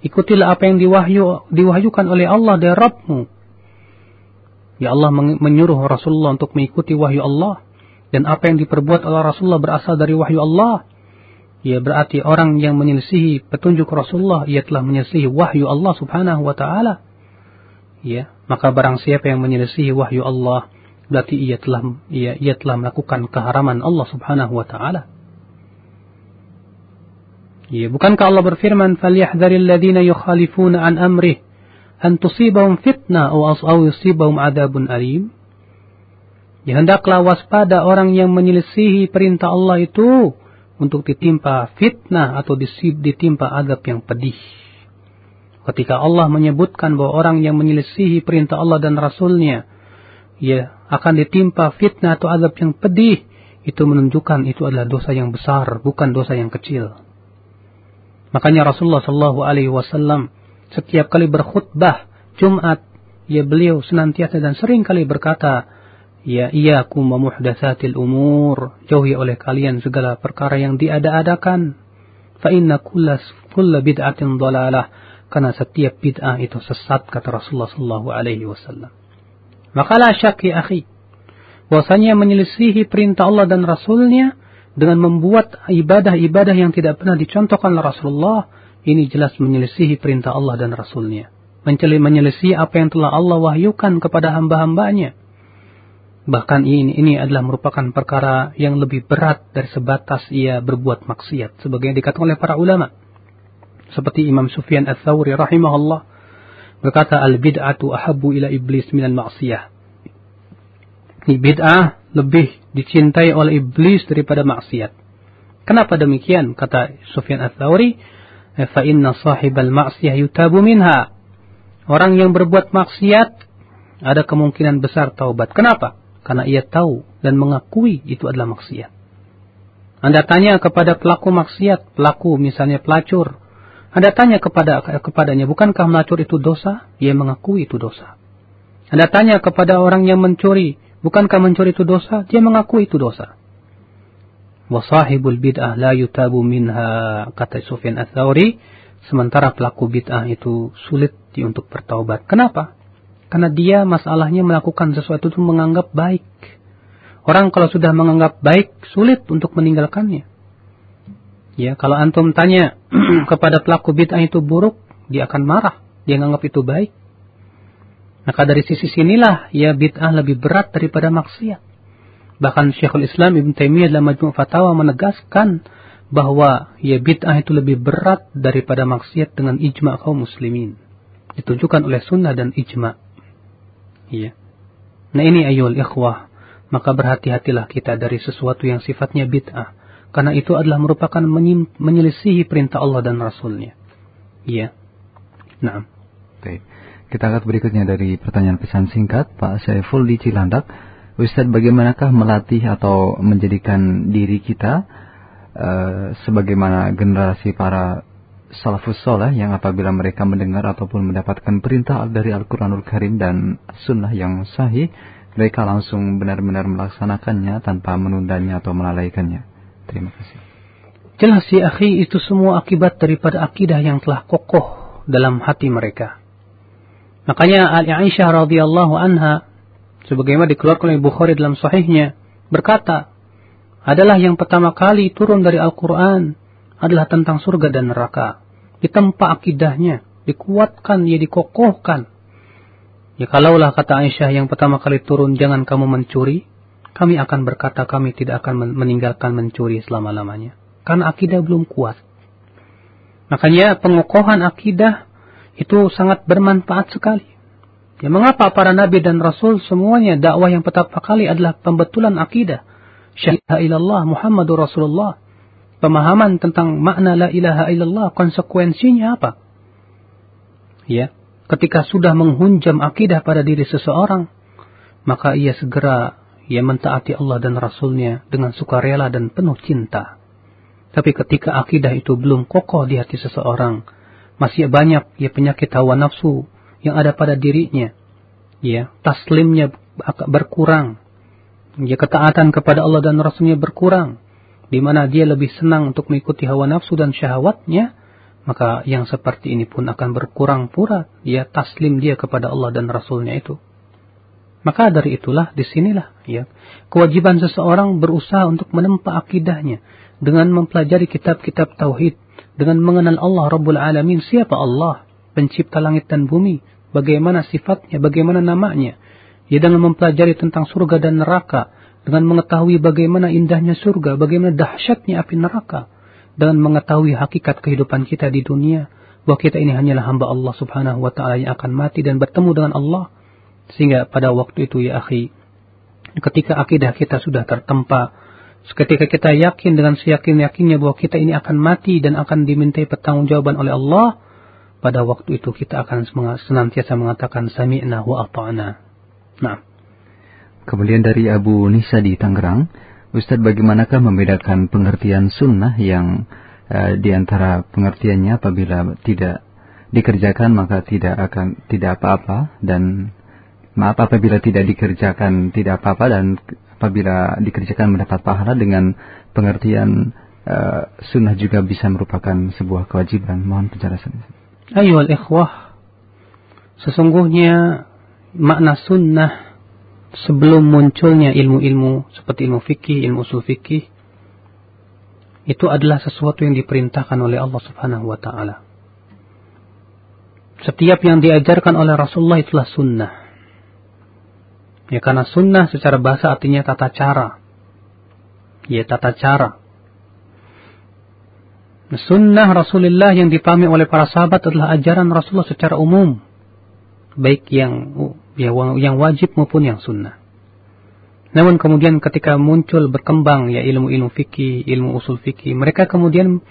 S1: Ikutilah apa yang diwahyu, diwahyukan oleh Allah dari Rabbmu. Ya Allah menyuruh Rasulullah untuk mengikuti wahyu Allah. Dan apa yang diperbuat oleh Rasulullah berasal dari wahyu Allah. Ya berarti orang yang menyelisihi petunjuk Rasulullah, ia telah menyelisihi wahyu Allah subhanahu wa ta'ala. Ya, maka barang siapa yang menyelisihi wahyu Allah, berarti ia telah ia, ia telah melakukan keharaman Allah subhanahu wa ta'ala. Ya, bukankah Allah berfirman, "Falyahdharil ladzina yukhalifuna an amrih an tusibahum fitnah aw yusibahum adzabun alim." Ya, hendaklah waspada orang yang menyelisihi perintah Allah itu untuk ditimpa fitnah atau ditimpa adab yang pedih. Ketika Allah menyebutkan bahwa orang yang menyelisihi perintah Allah dan Rasulnya, ya akan ditimpa fitnah atau adab yang pedih, itu menunjukkan itu adalah dosa yang besar, bukan dosa yang kecil. Makanya Rasulullah Shallallahu Alaihi Wasallam setiap kali berkhutbah Jumat, ya beliau senantiasa dan sering kali berkata, Ya iyyakum wa muhdatsatil umur. Jauhi oleh kalian segala perkara yang diada-adakan. Fa inna kullas kulla bid'atin dhalalah. Karena setiap bid'ah itu sesat kata Rasulullah sallallahu alaihi wasallam. Maka la syak ya akhi. Bahwasanya menyelisihi perintah Allah dan Rasulnya dengan membuat ibadah-ibadah yang tidak pernah dicontohkan oleh Rasulullah, ini jelas menyelisihi perintah Allah dan Rasulnya. Menyelisihi apa yang telah Allah wahyukan kepada hamba-hambanya Bahkan ini, ini adalah merupakan perkara yang lebih berat dari sebatas ia berbuat maksiat. Sebagaimana dikatakan oleh para ulama. Seperti Imam Sufyan al-Thawri rahimahullah. Berkata, Al-bid'atu ahabu ila iblis minal maksiyah. Ini bid'ah lebih dicintai oleh iblis daripada maksiat. Kenapa demikian? Kata Sufyan al-Thawri. Fa inna sahibal maksiyah yutabu minha. Orang yang berbuat maksiat ada kemungkinan besar taubat. Kenapa? Karena ia tahu dan mengakui itu adalah maksiat. Anda tanya kepada pelaku maksiat, pelaku misalnya pelacur, Anda tanya kepada kepadanya, bukankah melacur itu dosa? Ia mengakui itu dosa. Anda tanya kepada orang yang mencuri, bukankah mencuri itu dosa? Dia mengakui itu dosa. Wasahibul bid'ah la yutabu minha, kata Sufyan Ats-Tsauri, sementara pelaku bid'ah itu sulit untuk bertaubat. Kenapa? Karena dia masalahnya melakukan sesuatu itu menganggap baik. Orang kalau sudah menganggap baik, sulit untuk meninggalkannya. Ya, kalau antum tanya kepada pelaku bid'ah itu buruk, dia akan marah. Dia menganggap itu baik. Maka dari sisi sinilah ya bid'ah lebih berat daripada maksiat. Bahkan Syekhul Islam Ibn Taimiyah dalam Majmu' Fatawa menegaskan bahwa ya bid'ah itu lebih berat daripada maksiat dengan ijma' kaum muslimin. Ditunjukkan oleh sunnah dan ijma'. Iya. Nah ini ayol ikhwah. Maka berhati-hatilah kita dari sesuatu yang sifatnya bid'ah. Karena itu adalah merupakan menyelisihi perintah Allah dan Rasulnya. Iya. Nah.
S2: Baik. Kita akan berikutnya dari pertanyaan pesan singkat Pak Saiful di Cilandak. Ustaz, bagaimanakah melatih atau menjadikan diri kita uh, sebagaimana generasi para salafus soleh yang apabila mereka mendengar ataupun mendapatkan perintah dari Al-Quranul Karim dan sunnah yang sahih, mereka langsung benar-benar melaksanakannya tanpa menundanya atau melalaikannya. Terima kasih.
S1: Jelas ya akhi, itu semua akibat daripada akidah yang telah kokoh dalam hati mereka. Makanya Aisyah radhiyallahu anha sebagaimana dikeluarkan oleh Bukhari dalam sahihnya berkata, adalah yang pertama kali turun dari Al-Quran adalah tentang surga dan neraka. Ditempa akidahnya, dikuatkan, ya dikokohkan. Ya kalaulah kata Aisyah yang pertama kali turun jangan kamu mencuri, kami akan berkata kami tidak akan meninggalkan mencuri selama-lamanya. Karena akidah belum kuat. Makanya pengokohan akidah itu sangat bermanfaat sekali. Ya, mengapa para nabi dan rasul semuanya dakwah yang pertama kali adalah pembetulan akidah. Syahidah ilallah Muhammadur Rasulullah pemahaman tentang makna la ilaha illallah, konsekuensinya apa? Ya, ketika sudah menghunjam akidah pada diri seseorang, maka ia segera ia mentaati Allah dan Rasulnya dengan sukarela dan penuh cinta. Tapi ketika akidah itu belum kokoh di hati seseorang, masih banyak ya penyakit hawa nafsu yang ada pada dirinya. ya taslimnya berkurang ya ketaatan kepada Allah dan Rasulnya berkurang di mana dia lebih senang untuk mengikuti hawa nafsu dan syahwatnya maka yang seperti ini pun akan berkurang pura ya taslim dia kepada Allah dan Rasulnya itu maka dari itulah di sinilah ya kewajiban seseorang berusaha untuk menempa akidahnya dengan mempelajari kitab-kitab tauhid dengan mengenal Allah Rabbul Alamin siapa Allah pencipta langit dan bumi bagaimana sifatnya, bagaimana namanya. Ya dengan mempelajari tentang surga dan neraka, dengan mengetahui bagaimana indahnya surga, bagaimana dahsyatnya api neraka, dengan mengetahui hakikat kehidupan kita di dunia, bahwa kita ini hanyalah hamba Allah Subhanahu wa taala yang akan mati dan bertemu dengan Allah. Sehingga pada waktu itu ya akhi, ketika akidah kita sudah tertempa, ketika kita yakin dengan seyakin-yakinnya bahwa kita ini akan mati dan akan dimintai pertanggungjawaban oleh Allah, pada waktu itu kita akan senantiasa mengatakan sami'na wa ata'na. Nah.
S2: Kemudian dari Abu Nisa di Tangerang, Ustadz bagaimanakah membedakan pengertian sunnah yang uh, di antara pengertiannya apabila tidak dikerjakan maka tidak akan tidak apa-apa dan maaf apabila tidak dikerjakan tidak apa-apa dan apabila dikerjakan mendapat pahala dengan pengertian uh, sunnah juga bisa merupakan sebuah kewajiban. Mohon penjelasan.
S1: Ayuhal ikhwah, sesungguhnya makna sunnah sebelum munculnya ilmu-ilmu seperti ilmu fikih, ilmu usul fikih, itu adalah sesuatu yang diperintahkan oleh Allah Subhanahu wa taala. Setiap yang diajarkan oleh Rasulullah itulah sunnah. Ya karena sunnah secara bahasa artinya tata cara. Ya tata cara. Sunnah Rasulullah yang dipahami oleh para sahabat adalah ajaran Rasulullah secara umum. Baik yang ya, yang wajib maupun yang sunnah. Namun kemudian ketika muncul berkembang ya ilmu-ilmu fikih, ilmu usul fikih, mereka kemudian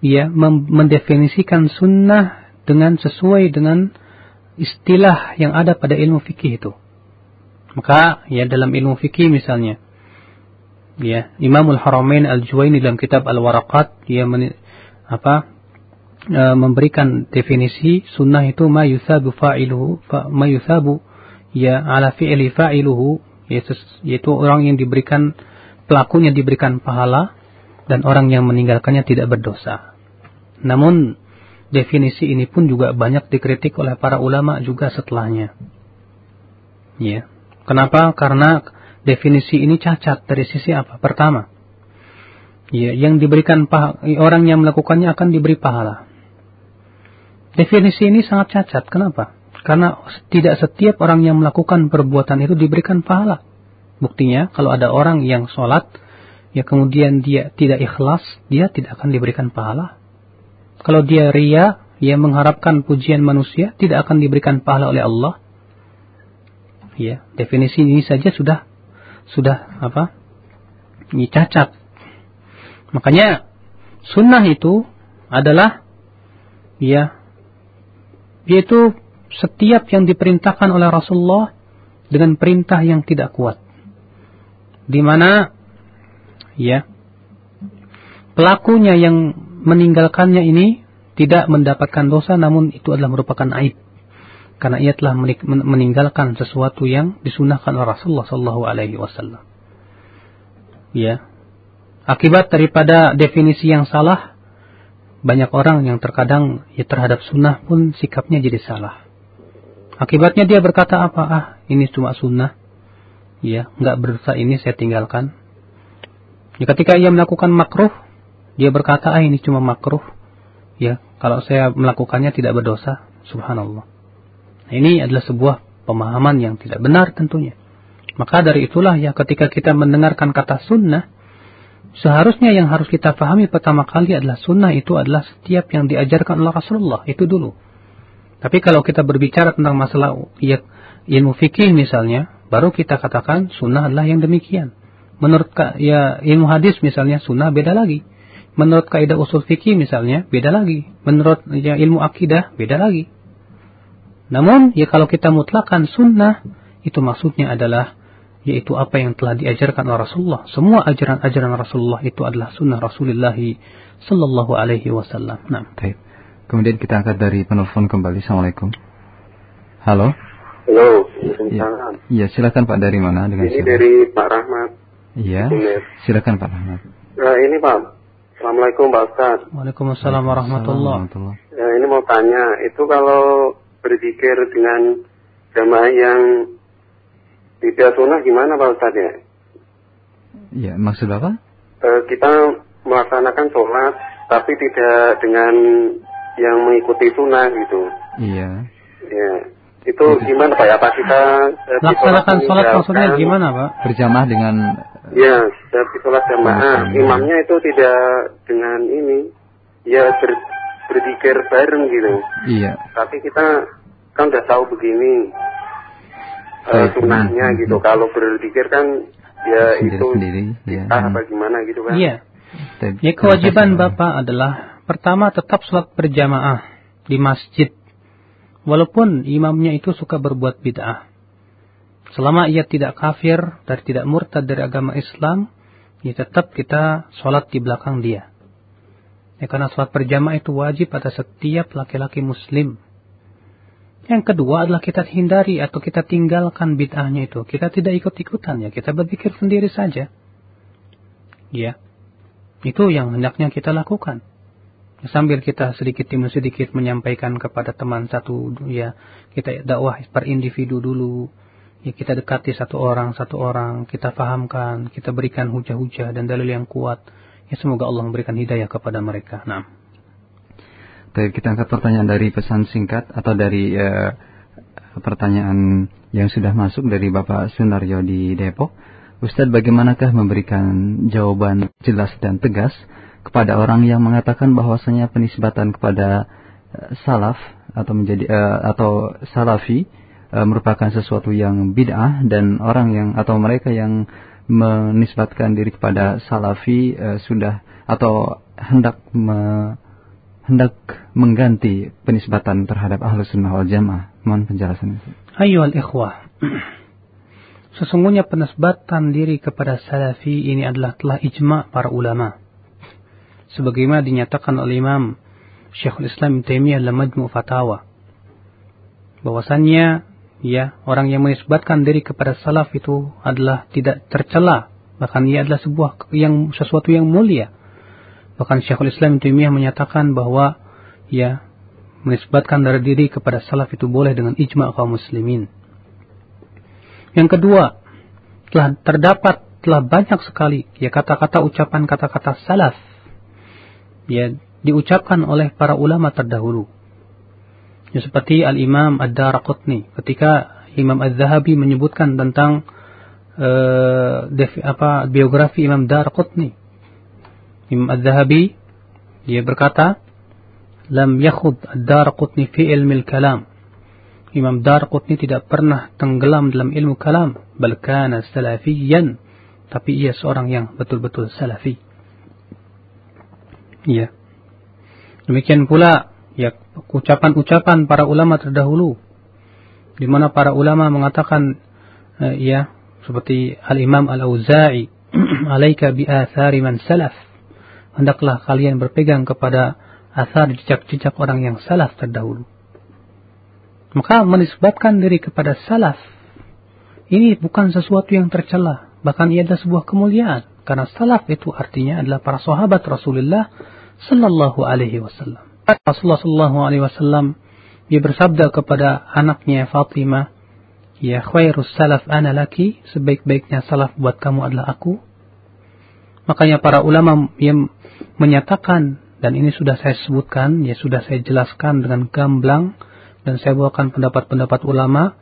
S1: ya mendefinisikan sunnah dengan sesuai dengan istilah yang ada pada ilmu fikih itu. Maka ya dalam ilmu fikih misalnya ya Imamul Haramain Al-Juwaini dalam kitab Al-Waraqat dia apa e, memberikan definisi sunnah itu ma yusabu fa'iluhu fa, ma yusabu ya ala fi'li fa'iluhu yaitu orang yang diberikan pelakunya diberikan pahala dan orang yang meninggalkannya tidak berdosa. Namun definisi ini pun juga banyak dikritik oleh para ulama juga setelahnya. Ya. Kenapa? Karena definisi ini cacat dari sisi apa? Pertama, ya, yang diberikan pahala, orang yang melakukannya akan diberi pahala. Definisi ini sangat cacat. Kenapa? Karena tidak setiap orang yang melakukan perbuatan itu diberikan pahala. Buktinya, kalau ada orang yang sholat, ya kemudian dia tidak ikhlas, dia tidak akan diberikan pahala. Kalau dia ria, ia mengharapkan pujian manusia, tidak akan diberikan pahala oleh Allah. Ya, definisi ini saja sudah sudah apa? Ini cacat. Makanya sunnah itu adalah ya yaitu setiap yang diperintahkan oleh Rasulullah dengan perintah yang tidak kuat. Di mana ya pelakunya yang meninggalkannya ini tidak mendapatkan dosa namun itu adalah merupakan aib karena ia telah meninggalkan sesuatu yang disunahkan oleh Rasulullah sallallahu alaihi wasallam. Ya, Akibat daripada definisi yang salah, banyak orang yang terkadang ya terhadap sunnah pun sikapnya jadi salah. Akibatnya dia berkata apa? Ah, ini cuma sunnah. Ya, nggak berdosa ini saya tinggalkan. Ya, ketika ia melakukan makruh, dia berkata, ah ini cuma makruh. Ya, kalau saya melakukannya tidak berdosa. Subhanallah. Nah, ini adalah sebuah pemahaman yang tidak benar tentunya. Maka dari itulah ya ketika kita mendengarkan kata sunnah, Seharusnya yang harus kita pahami pertama kali adalah sunnah itu adalah setiap yang diajarkan oleh Rasulullah. Itu dulu. Tapi kalau kita berbicara tentang masalah ya, ilmu fikih misalnya, baru kita katakan sunnah adalah yang demikian. Menurut ya ilmu hadis misalnya sunnah beda lagi. Menurut kaidah usul fikih misalnya beda lagi. Menurut ya, ilmu akidah beda lagi. Namun ya kalau kita mutlakan sunnah itu maksudnya adalah yaitu apa yang telah diajarkan oleh Rasulullah. Semua ajaran-ajaran Rasulullah itu adalah sunnah Rasulullah sallallahu alaihi wasallam. Nah,
S2: baik. Kemudian kita angkat dari penelpon kembali. Assalamualaikum. Halo.
S5: Halo.
S2: Waalaikumsalam. Iya, silakan Pak dari mana dengan
S5: Ini siapa? dari Pak Rahmat.
S2: Iya. Silakan Pak Rahmat.
S5: Nah, ini Pak. Assalamualaikum Pak Ustaz.
S1: Waalaikumsalam warahmatullahi wabarakatuh.
S5: Ya, ini mau tanya, itu kalau berzikir dengan jamaah yang tidak sunnah gimana Pak Ustaz ya?
S2: Iya, maksud apa?
S5: E, kita melaksanakan sholat, tapi tidak dengan yang mengikuti sunnah gitu.
S2: Iya.
S5: Ya. Itu gimana Pak ya? Apa kita
S1: eh, laksanakan sholat maksudnya gimana Pak?
S2: Berjamaah dengan
S5: Ya, tapi sholat jamaah. Imamnya itu tidak dengan ini, ya ber, berzikir bareng gitu.
S2: Iya.
S5: Tapi kita kan udah tahu begini uh, sunnahnya gitu. Kalau berzikir kan ya sendiri, itu sendiri, ya. apa gimana gitu kan?
S1: Iya. Ya kewajiban Bapak adalah pertama tetap sholat berjamaah di masjid Walaupun imamnya itu suka berbuat bid'ah. Selama ia tidak kafir dan tidak murtad dari agama Islam, ya tetap kita sholat di belakang dia. Ya, karena sholat berjamaah itu wajib pada setiap laki-laki muslim. Yang kedua adalah kita hindari atau kita tinggalkan bid'ahnya itu. Kita tidak ikut-ikutan ya, kita berpikir sendiri saja. Ya, itu yang hendaknya kita lakukan sambil kita sedikit demi sedikit menyampaikan kepada teman satu ya kita dakwah per individu dulu. Ya kita dekati satu orang satu orang kita fahamkan kita berikan hujah-hujah dan dalil yang kuat. Ya semoga Allah memberikan hidayah kepada mereka. Nah.
S2: Baik, kita angkat pertanyaan dari pesan singkat atau dari uh, pertanyaan yang sudah masuk dari Bapak Sunaryo di Depok. Ustadz, bagaimanakah memberikan jawaban jelas dan tegas kepada orang yang mengatakan bahwasanya penisbatan kepada uh, salaf atau menjadi uh, atau salafi uh, merupakan sesuatu yang bid'ah dan orang yang atau mereka yang menisbatkan diri kepada salafi sudah atau hendak me, hendak mengganti penisbatan terhadap ahlus sunnah wal jamaah. Mohon penjelasan.
S1: Ayo al ikhwah. Sesungguhnya penisbatan diri kepada salafi ini adalah telah ijma' para ulama sebagaimana dinyatakan oleh Imam Syekhul Islam Ibn Taimiyah dalam Majmu' Fatawa. Bahwasannya ya orang yang menisbatkan diri kepada salaf itu adalah tidak tercela. Bahkan ia adalah sebuah yang sesuatu yang mulia. Bahkan Syekhul Islam Ibn Taimiyah menyatakan bahwa ya menisbatkan dari diri kepada salaf itu boleh dengan ijma' kaum muslimin. Yang kedua telah terdapat telah banyak sekali ya kata-kata ucapan kata-kata salaf ya diucapkan oleh para ulama terdahulu. Ya, seperti Al-Imam Ad-Darqutni ketika Imam Az-Zahabi menyebutkan tentang uh, defi, apa biografi Imam Darqutni. Imam Az-Zahabi dia berkata, "Lam yakhud Ad-Darqutni fi ilmi al-kalam." Imam Darqutni tidak pernah tenggelam dalam ilmu kalam, bal kana salafiyan, tapi ia seorang yang betul-betul salafi. Iya. Demikian pula ya ucapan-ucapan para ulama terdahulu di mana para ulama mengatakan uh, ya seperti Al-Imam Al-Auza'i alaika bi athari man salaf. Hendaklah kalian berpegang kepada asar jejak-jejak orang yang salaf terdahulu. Maka menisbatkan diri kepada salaf ini bukan sesuatu yang tercela. Bahkan ia adalah sebuah kemuliaan. Karena salaf itu artinya adalah para sahabat Rasulullah sallallahu alaihi wasallam. Rasulullah sallallahu alaihi wasallam dia bersabda kepada anaknya Fatimah, "Ya khairus salaf ana laki, sebaik-baiknya salaf buat kamu adalah aku." Makanya para ulama yang menyatakan dan ini sudah saya sebutkan, ya sudah saya jelaskan dengan gamblang dan saya bawakan pendapat-pendapat ulama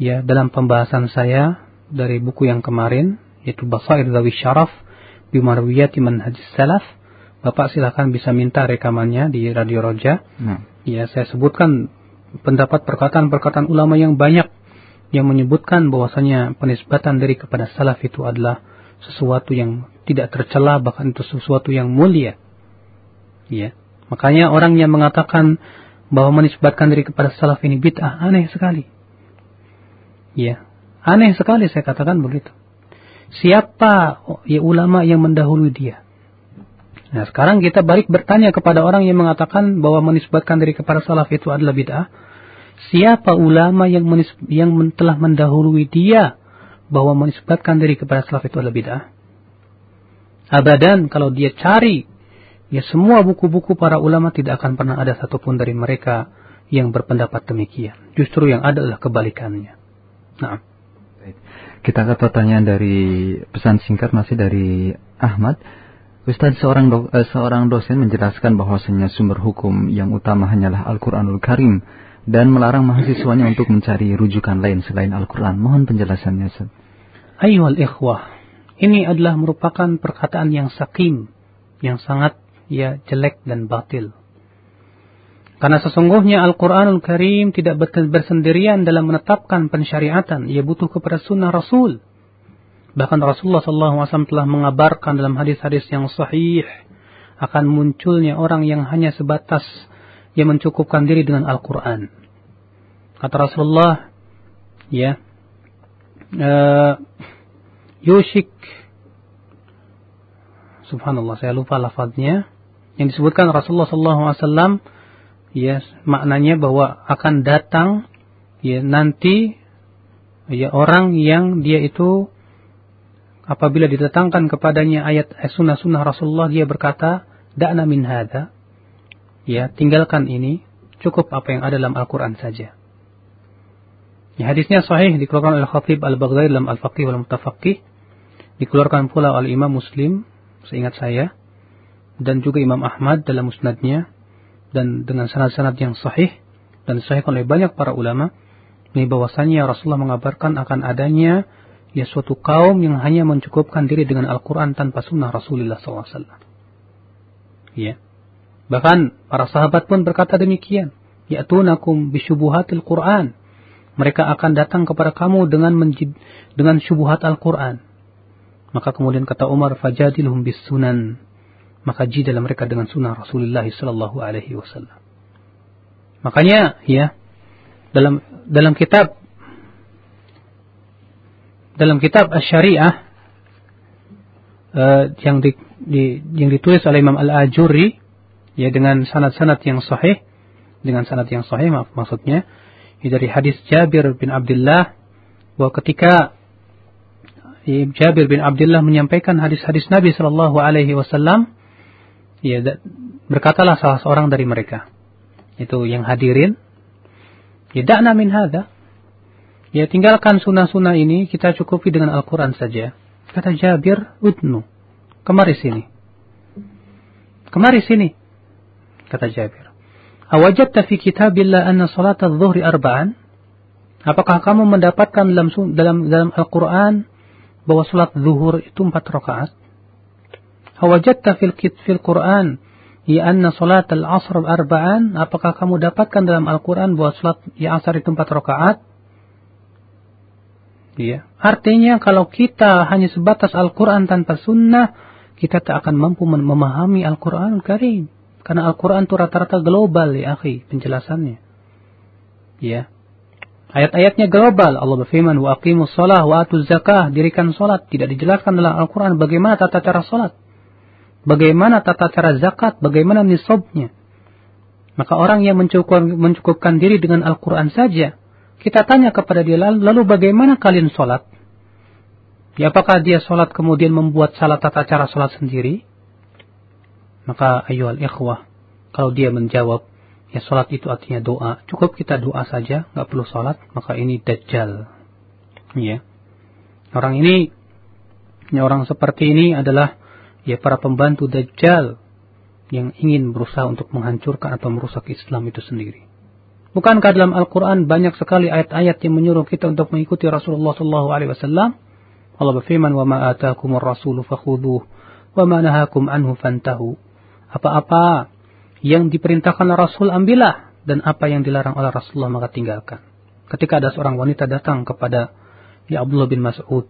S1: ya dalam pembahasan saya dari buku yang kemarin yaitu Basair Zawi Syaraf Bimarwiyati Manhajis Salaf Bapak silahkan bisa minta rekamannya di Radio Roja. Hmm. Ya, saya sebutkan pendapat perkataan-perkataan ulama yang banyak yang menyebutkan bahwasanya penisbatan dari kepada salaf itu adalah sesuatu yang tidak tercela bahkan itu sesuatu yang mulia. Ya. Makanya orang yang mengatakan bahwa menisbatkan diri kepada salaf ini bid'ah aneh sekali. Ya. Aneh sekali saya katakan begitu. Siapa ya ulama yang mendahului dia? Nah sekarang kita balik bertanya kepada orang yang mengatakan bahwa menisbatkan diri kepada salaf itu adalah bid'ah. siapa ulama yang menis, yang telah mendahului dia bahwa menisbatkan diri kepada salaf itu adalah bid'ah? Abadan kalau dia cari ya semua buku-buku para ulama tidak akan pernah ada satupun dari mereka yang berpendapat demikian. Justru yang ada adalah kebalikannya. Nah.
S2: Kita ke pertanyaan dari pesan singkat masih dari Ahmad. Ustaz seorang do, eh, seorang dosen menjelaskan bahwasanya sumber hukum yang utama hanyalah Al-Qur'anul Karim dan melarang mahasiswanya untuk mencari rujukan lain selain Al-Qur'an. Mohon penjelasannya, Ustaz.
S1: Ayyuhal ikhwah, ini adalah merupakan perkataan yang sakim, yang sangat ya jelek dan batil. Karena sesungguhnya Al-Quranul Karim tidak bersendirian dalam menetapkan pensyariatan. Ia butuh kepada sunnah Rasul. Bahkan Rasulullah SAW telah mengabarkan dalam hadis-hadis yang sahih akan munculnya orang yang hanya sebatas yang mencukupkan diri dengan Al-Quran. Kata Rasulullah, ya, uh, Yushik, subhanallah, saya lupa lafadznya, yang disebutkan Rasulullah SAW, ya, maknanya bahwa akan datang, ya, nanti, ya, orang yang dia itu apabila didatangkan kepadanya ayat sunnah-sunnah Rasulullah dia berkata da'na min hadha. Ya tinggalkan ini cukup apa yang ada dalam Al-Quran saja. Ya, hadisnya sahih dikeluarkan oleh Khatib Al-Baghdadi dalam Al-Faqih wal Mutafaqih dikeluarkan pula oleh Imam Muslim seingat saya dan juga Imam Ahmad dalam musnadnya dan dengan sanad-sanad yang sahih dan sahih oleh banyak para ulama ini bahwasanya Rasulullah mengabarkan akan adanya ya suatu kaum yang hanya mencukupkan diri dengan Al-Quran tanpa sunnah Rasulullah SAW. Ya. Bahkan para sahabat pun berkata demikian. Ya'tunakum bisyubuhatil Quran. Mereka akan datang kepada kamu dengan menjid, dengan syubuhat Al-Quran. Maka kemudian kata Umar, fajadilhum bis sunan. Maka jidalah mereka dengan sunnah Rasulullah Sallallahu Alaihi Wasallam. Makanya, ya, dalam dalam kitab dalam kitab Asy-Syariah uh, yang di, di, yang ditulis oleh Imam Al-Ajurri ya dengan sanad-sanad yang sahih dengan sanad yang sahih maaf maksudnya ya, dari hadis Jabir bin Abdullah bahwa ketika ya, Jabir bin Abdullah menyampaikan hadis-hadis Nabi Shallallahu Alaihi Wasallam ya berkatalah salah seorang dari mereka itu yang hadirin ya da'na min hada Ya tinggalkan sunnah-sunnah ini kita cukupi dengan Al-Quran saja. Kata Jabir, udnu. Kemari sini. Kemari sini. Kata Jabir. Awajatta fi kitabillah anna salat al-zuhri arba'an? Apakah kamu mendapatkan dalam dalam dalam Al-Quran bahwa salat zuhur itu empat rakaat? Awajatta fil fil Quran ya anna salat al-asr arba'an? Apakah kamu dapatkan dalam Al-Quran bahwa salat ya asar itu empat rakaat? Ya. Artinya kalau kita hanya sebatas Al-Quran tanpa sunnah, kita tak akan mampu memahami Al-Quran Al-Karim. Karena Al-Quran itu rata-rata global ya akhi penjelasannya. Ya. Ayat-ayatnya global. Allah berfirman, wa aqimus salah wa atuz zakah. Dirikan salat. Tidak dijelaskan dalam Al-Quran bagaimana tata cara salat. Bagaimana tata cara zakat. Bagaimana nisabnya. Maka orang yang mencukupkan, mencukupkan diri dengan Al-Quran saja kita tanya kepada dia, lalu bagaimana kalian sholat? Ya, apakah dia sholat kemudian membuat salah tata cara sholat sendiri? Maka ayo al ikhwah, kalau dia menjawab, ya sholat itu artinya doa. Cukup kita doa saja, nggak perlu sholat, maka ini dajjal. Ya. Orang ini, ya orang seperti ini adalah ya para pembantu dajjal yang ingin berusaha untuk menghancurkan atau merusak Islam itu sendiri. Bukankah dalam Al-Quran banyak sekali ayat-ayat yang menyuruh kita untuk mengikuti Rasulullah Sallallahu Alaihi Wasallam? Allah berfirman, "Wa ma atakumur rasulu fakhuduh, wa ma nahakum anhu fantahu." Apa-apa yang diperintahkan Rasul ambillah dan apa yang dilarang oleh Rasulullah maka tinggalkan. Ketika ada seorang wanita datang kepada ya Abdullah bin Mas'ud,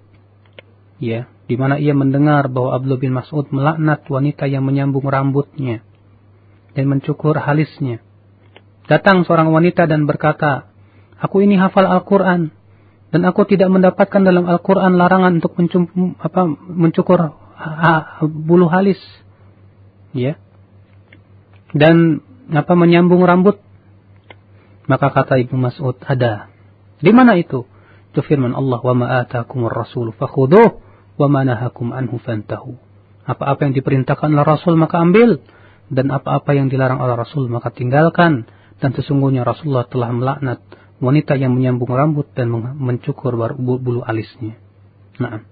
S1: ya, di mana ia mendengar bahwa Abdullah bin Mas'ud melaknat wanita yang menyambung rambutnya dan mencukur halisnya Datang seorang wanita dan berkata, Aku ini hafal Al-Quran. Dan aku tidak mendapatkan dalam Al-Quran larangan untuk mencum, apa, mencukur bulu halis. Ya. Dan apa menyambung rambut. Maka kata Ibnu Mas'ud, ada. Di mana itu? Itu firman Allah, "Wa ma atakumur rasul fakhudhuh wa ma nahakum anhu fantahu." Apa-apa yang diperintahkan oleh Rasul maka ambil dan apa-apa yang dilarang oleh Rasul maka tinggalkan dan sesungguhnya Rasulullah telah melaknat wanita yang menyambung rambut dan mencukur bulu alisnya. Nah.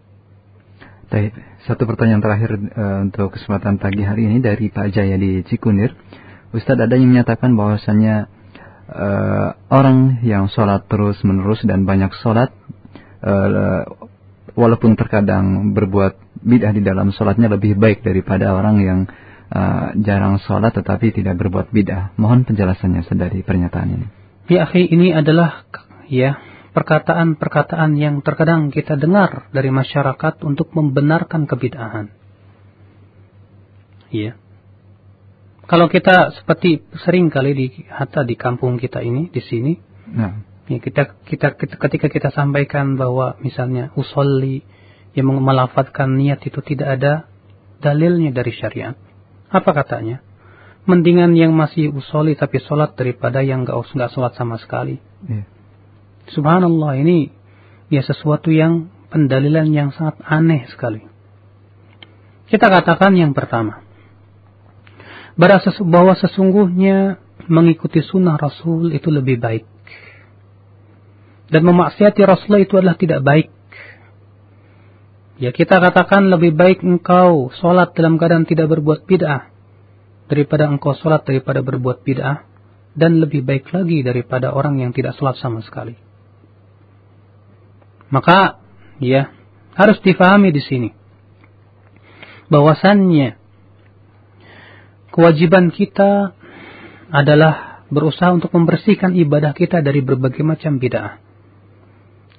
S2: Baik, satu pertanyaan terakhir uh, untuk kesempatan pagi hari ini dari Pak Jaya di Cikunir. Ustadz ada yang menyatakan bahwasannya uh, orang yang sholat terus menerus dan banyak sholat uh, walaupun terkadang berbuat bid'ah di dalam sholatnya lebih baik daripada orang yang jarang sholat tetapi tidak berbuat bid'ah. Mohon penjelasannya dari pernyataan ini.
S1: Ya, akhi, ini adalah ya perkataan-perkataan yang terkadang kita dengar dari masyarakat untuk membenarkan kebid'ahan. Ya. Kalau kita seperti sering kali di hatta di kampung kita ini di sini, nah. ya kita, kita kita ketika kita sampaikan bahwa misalnya usolli yang melafatkan niat itu tidak ada dalilnya dari syariat. Apa katanya? Mendingan yang masih usoli tapi sholat daripada yang gak, nggak sholat sama sekali. Yeah. Subhanallah ini ya sesuatu yang pendalilan yang sangat aneh sekali. Kita katakan yang pertama bahwa sesungguhnya mengikuti sunnah Rasul itu lebih baik. Dan memaksiati Rasulullah itu adalah tidak baik. Ya kita katakan lebih baik engkau sholat dalam keadaan tidak berbuat bid'ah. Daripada engkau sholat daripada berbuat bid'ah. Dan lebih baik lagi daripada orang yang tidak sholat sama sekali. Maka ya harus difahami di sini. Bahwasannya kewajiban kita adalah berusaha untuk membersihkan ibadah kita dari berbagai macam bid'ah.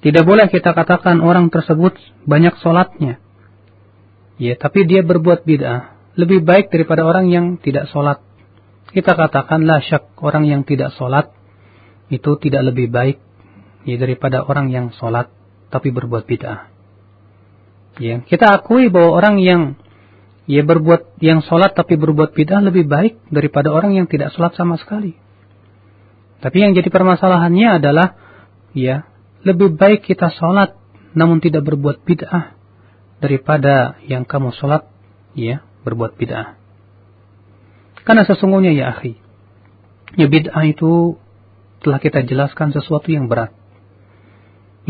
S1: Tidak boleh kita katakan orang tersebut banyak sholatnya. Ya, tapi dia berbuat bid'ah. Lebih baik daripada orang yang tidak sholat. Kita katakanlah syak orang yang tidak sholat itu tidak lebih baik ya, daripada orang yang sholat tapi berbuat bid'ah. Ya, kita akui bahwa orang yang ia berbuat yang sholat tapi berbuat bid'ah lebih baik daripada orang yang tidak sholat sama sekali. Tapi yang jadi permasalahannya adalah, ya, lebih baik kita sholat namun tidak berbuat bid'ah daripada yang kamu sholat, ya, berbuat bid'ah. Karena sesungguhnya ya akhi, ya bid'ah itu telah kita jelaskan sesuatu yang berat.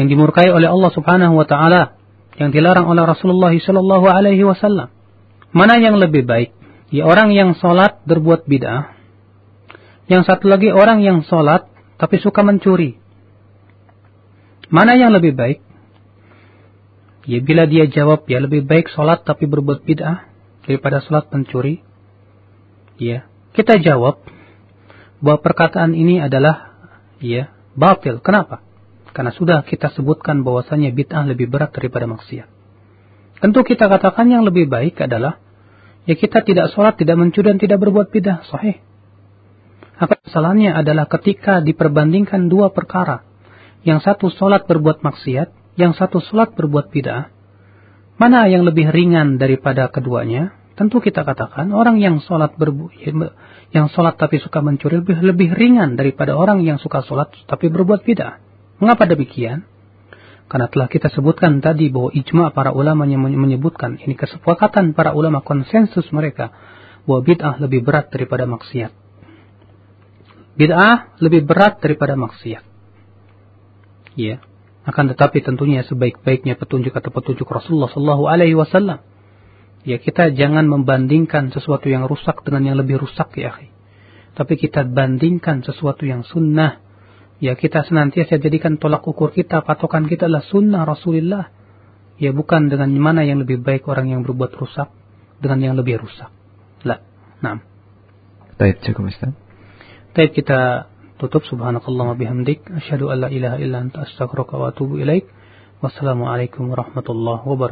S1: Yang dimurkai oleh Allah subhanahu wa ta'ala, yang dilarang oleh Rasulullah sallallahu alaihi wasallam. Mana yang lebih baik? Ya orang yang sholat berbuat bid'ah. Yang satu lagi orang yang sholat tapi suka mencuri. Mana yang lebih baik? Ya bila dia jawab ya lebih baik sholat tapi berbuat bid'ah daripada sholat mencuri. Ya kita jawab bahwa perkataan ini adalah ya batil. Kenapa? Karena sudah kita sebutkan bahwasanya bid'ah lebih berat daripada maksiat. Tentu kita katakan yang lebih baik adalah ya kita tidak sholat, tidak mencuri dan tidak berbuat bidah. Sahih. Akan kesalahannya adalah ketika diperbandingkan dua perkara. Yang satu sholat berbuat maksiat, yang satu sholat berbuat bidah. Mana yang lebih ringan daripada keduanya? Tentu kita katakan orang yang sholat berbu yang sholat tapi suka mencuri lebih lebih ringan daripada orang yang suka sholat tapi berbuat bidah. Mengapa demikian? Karena telah kita sebutkan tadi bahwa ijma para ulama yang menyebutkan ini kesepakatan para ulama konsensus mereka bahwa bid'ah lebih berat daripada maksiat. Bid'ah lebih berat daripada maksiat. Ya. Akan tetapi tentunya sebaik-baiknya petunjuk atau petunjuk Rasulullah Sallallahu Alaihi Wasallam. Ya kita jangan membandingkan sesuatu yang rusak dengan yang lebih rusak ya akhi. Tapi kita bandingkan sesuatu yang sunnah ya kita senantiasa jadikan tolak ukur kita, patokan kita adalah sunnah Rasulullah. Ya bukan dengan mana yang lebih baik orang yang berbuat rusak dengan yang lebih rusak. La. Naam.
S2: Baik, cukup Ustaz.
S1: Baik, kita tutup subhanakallah wa bihamdik asyhadu an la ilaha illa anta astaghfiruka wa atubu ilaik. Wassalamualaikum warahmatullahi wabarakatuh.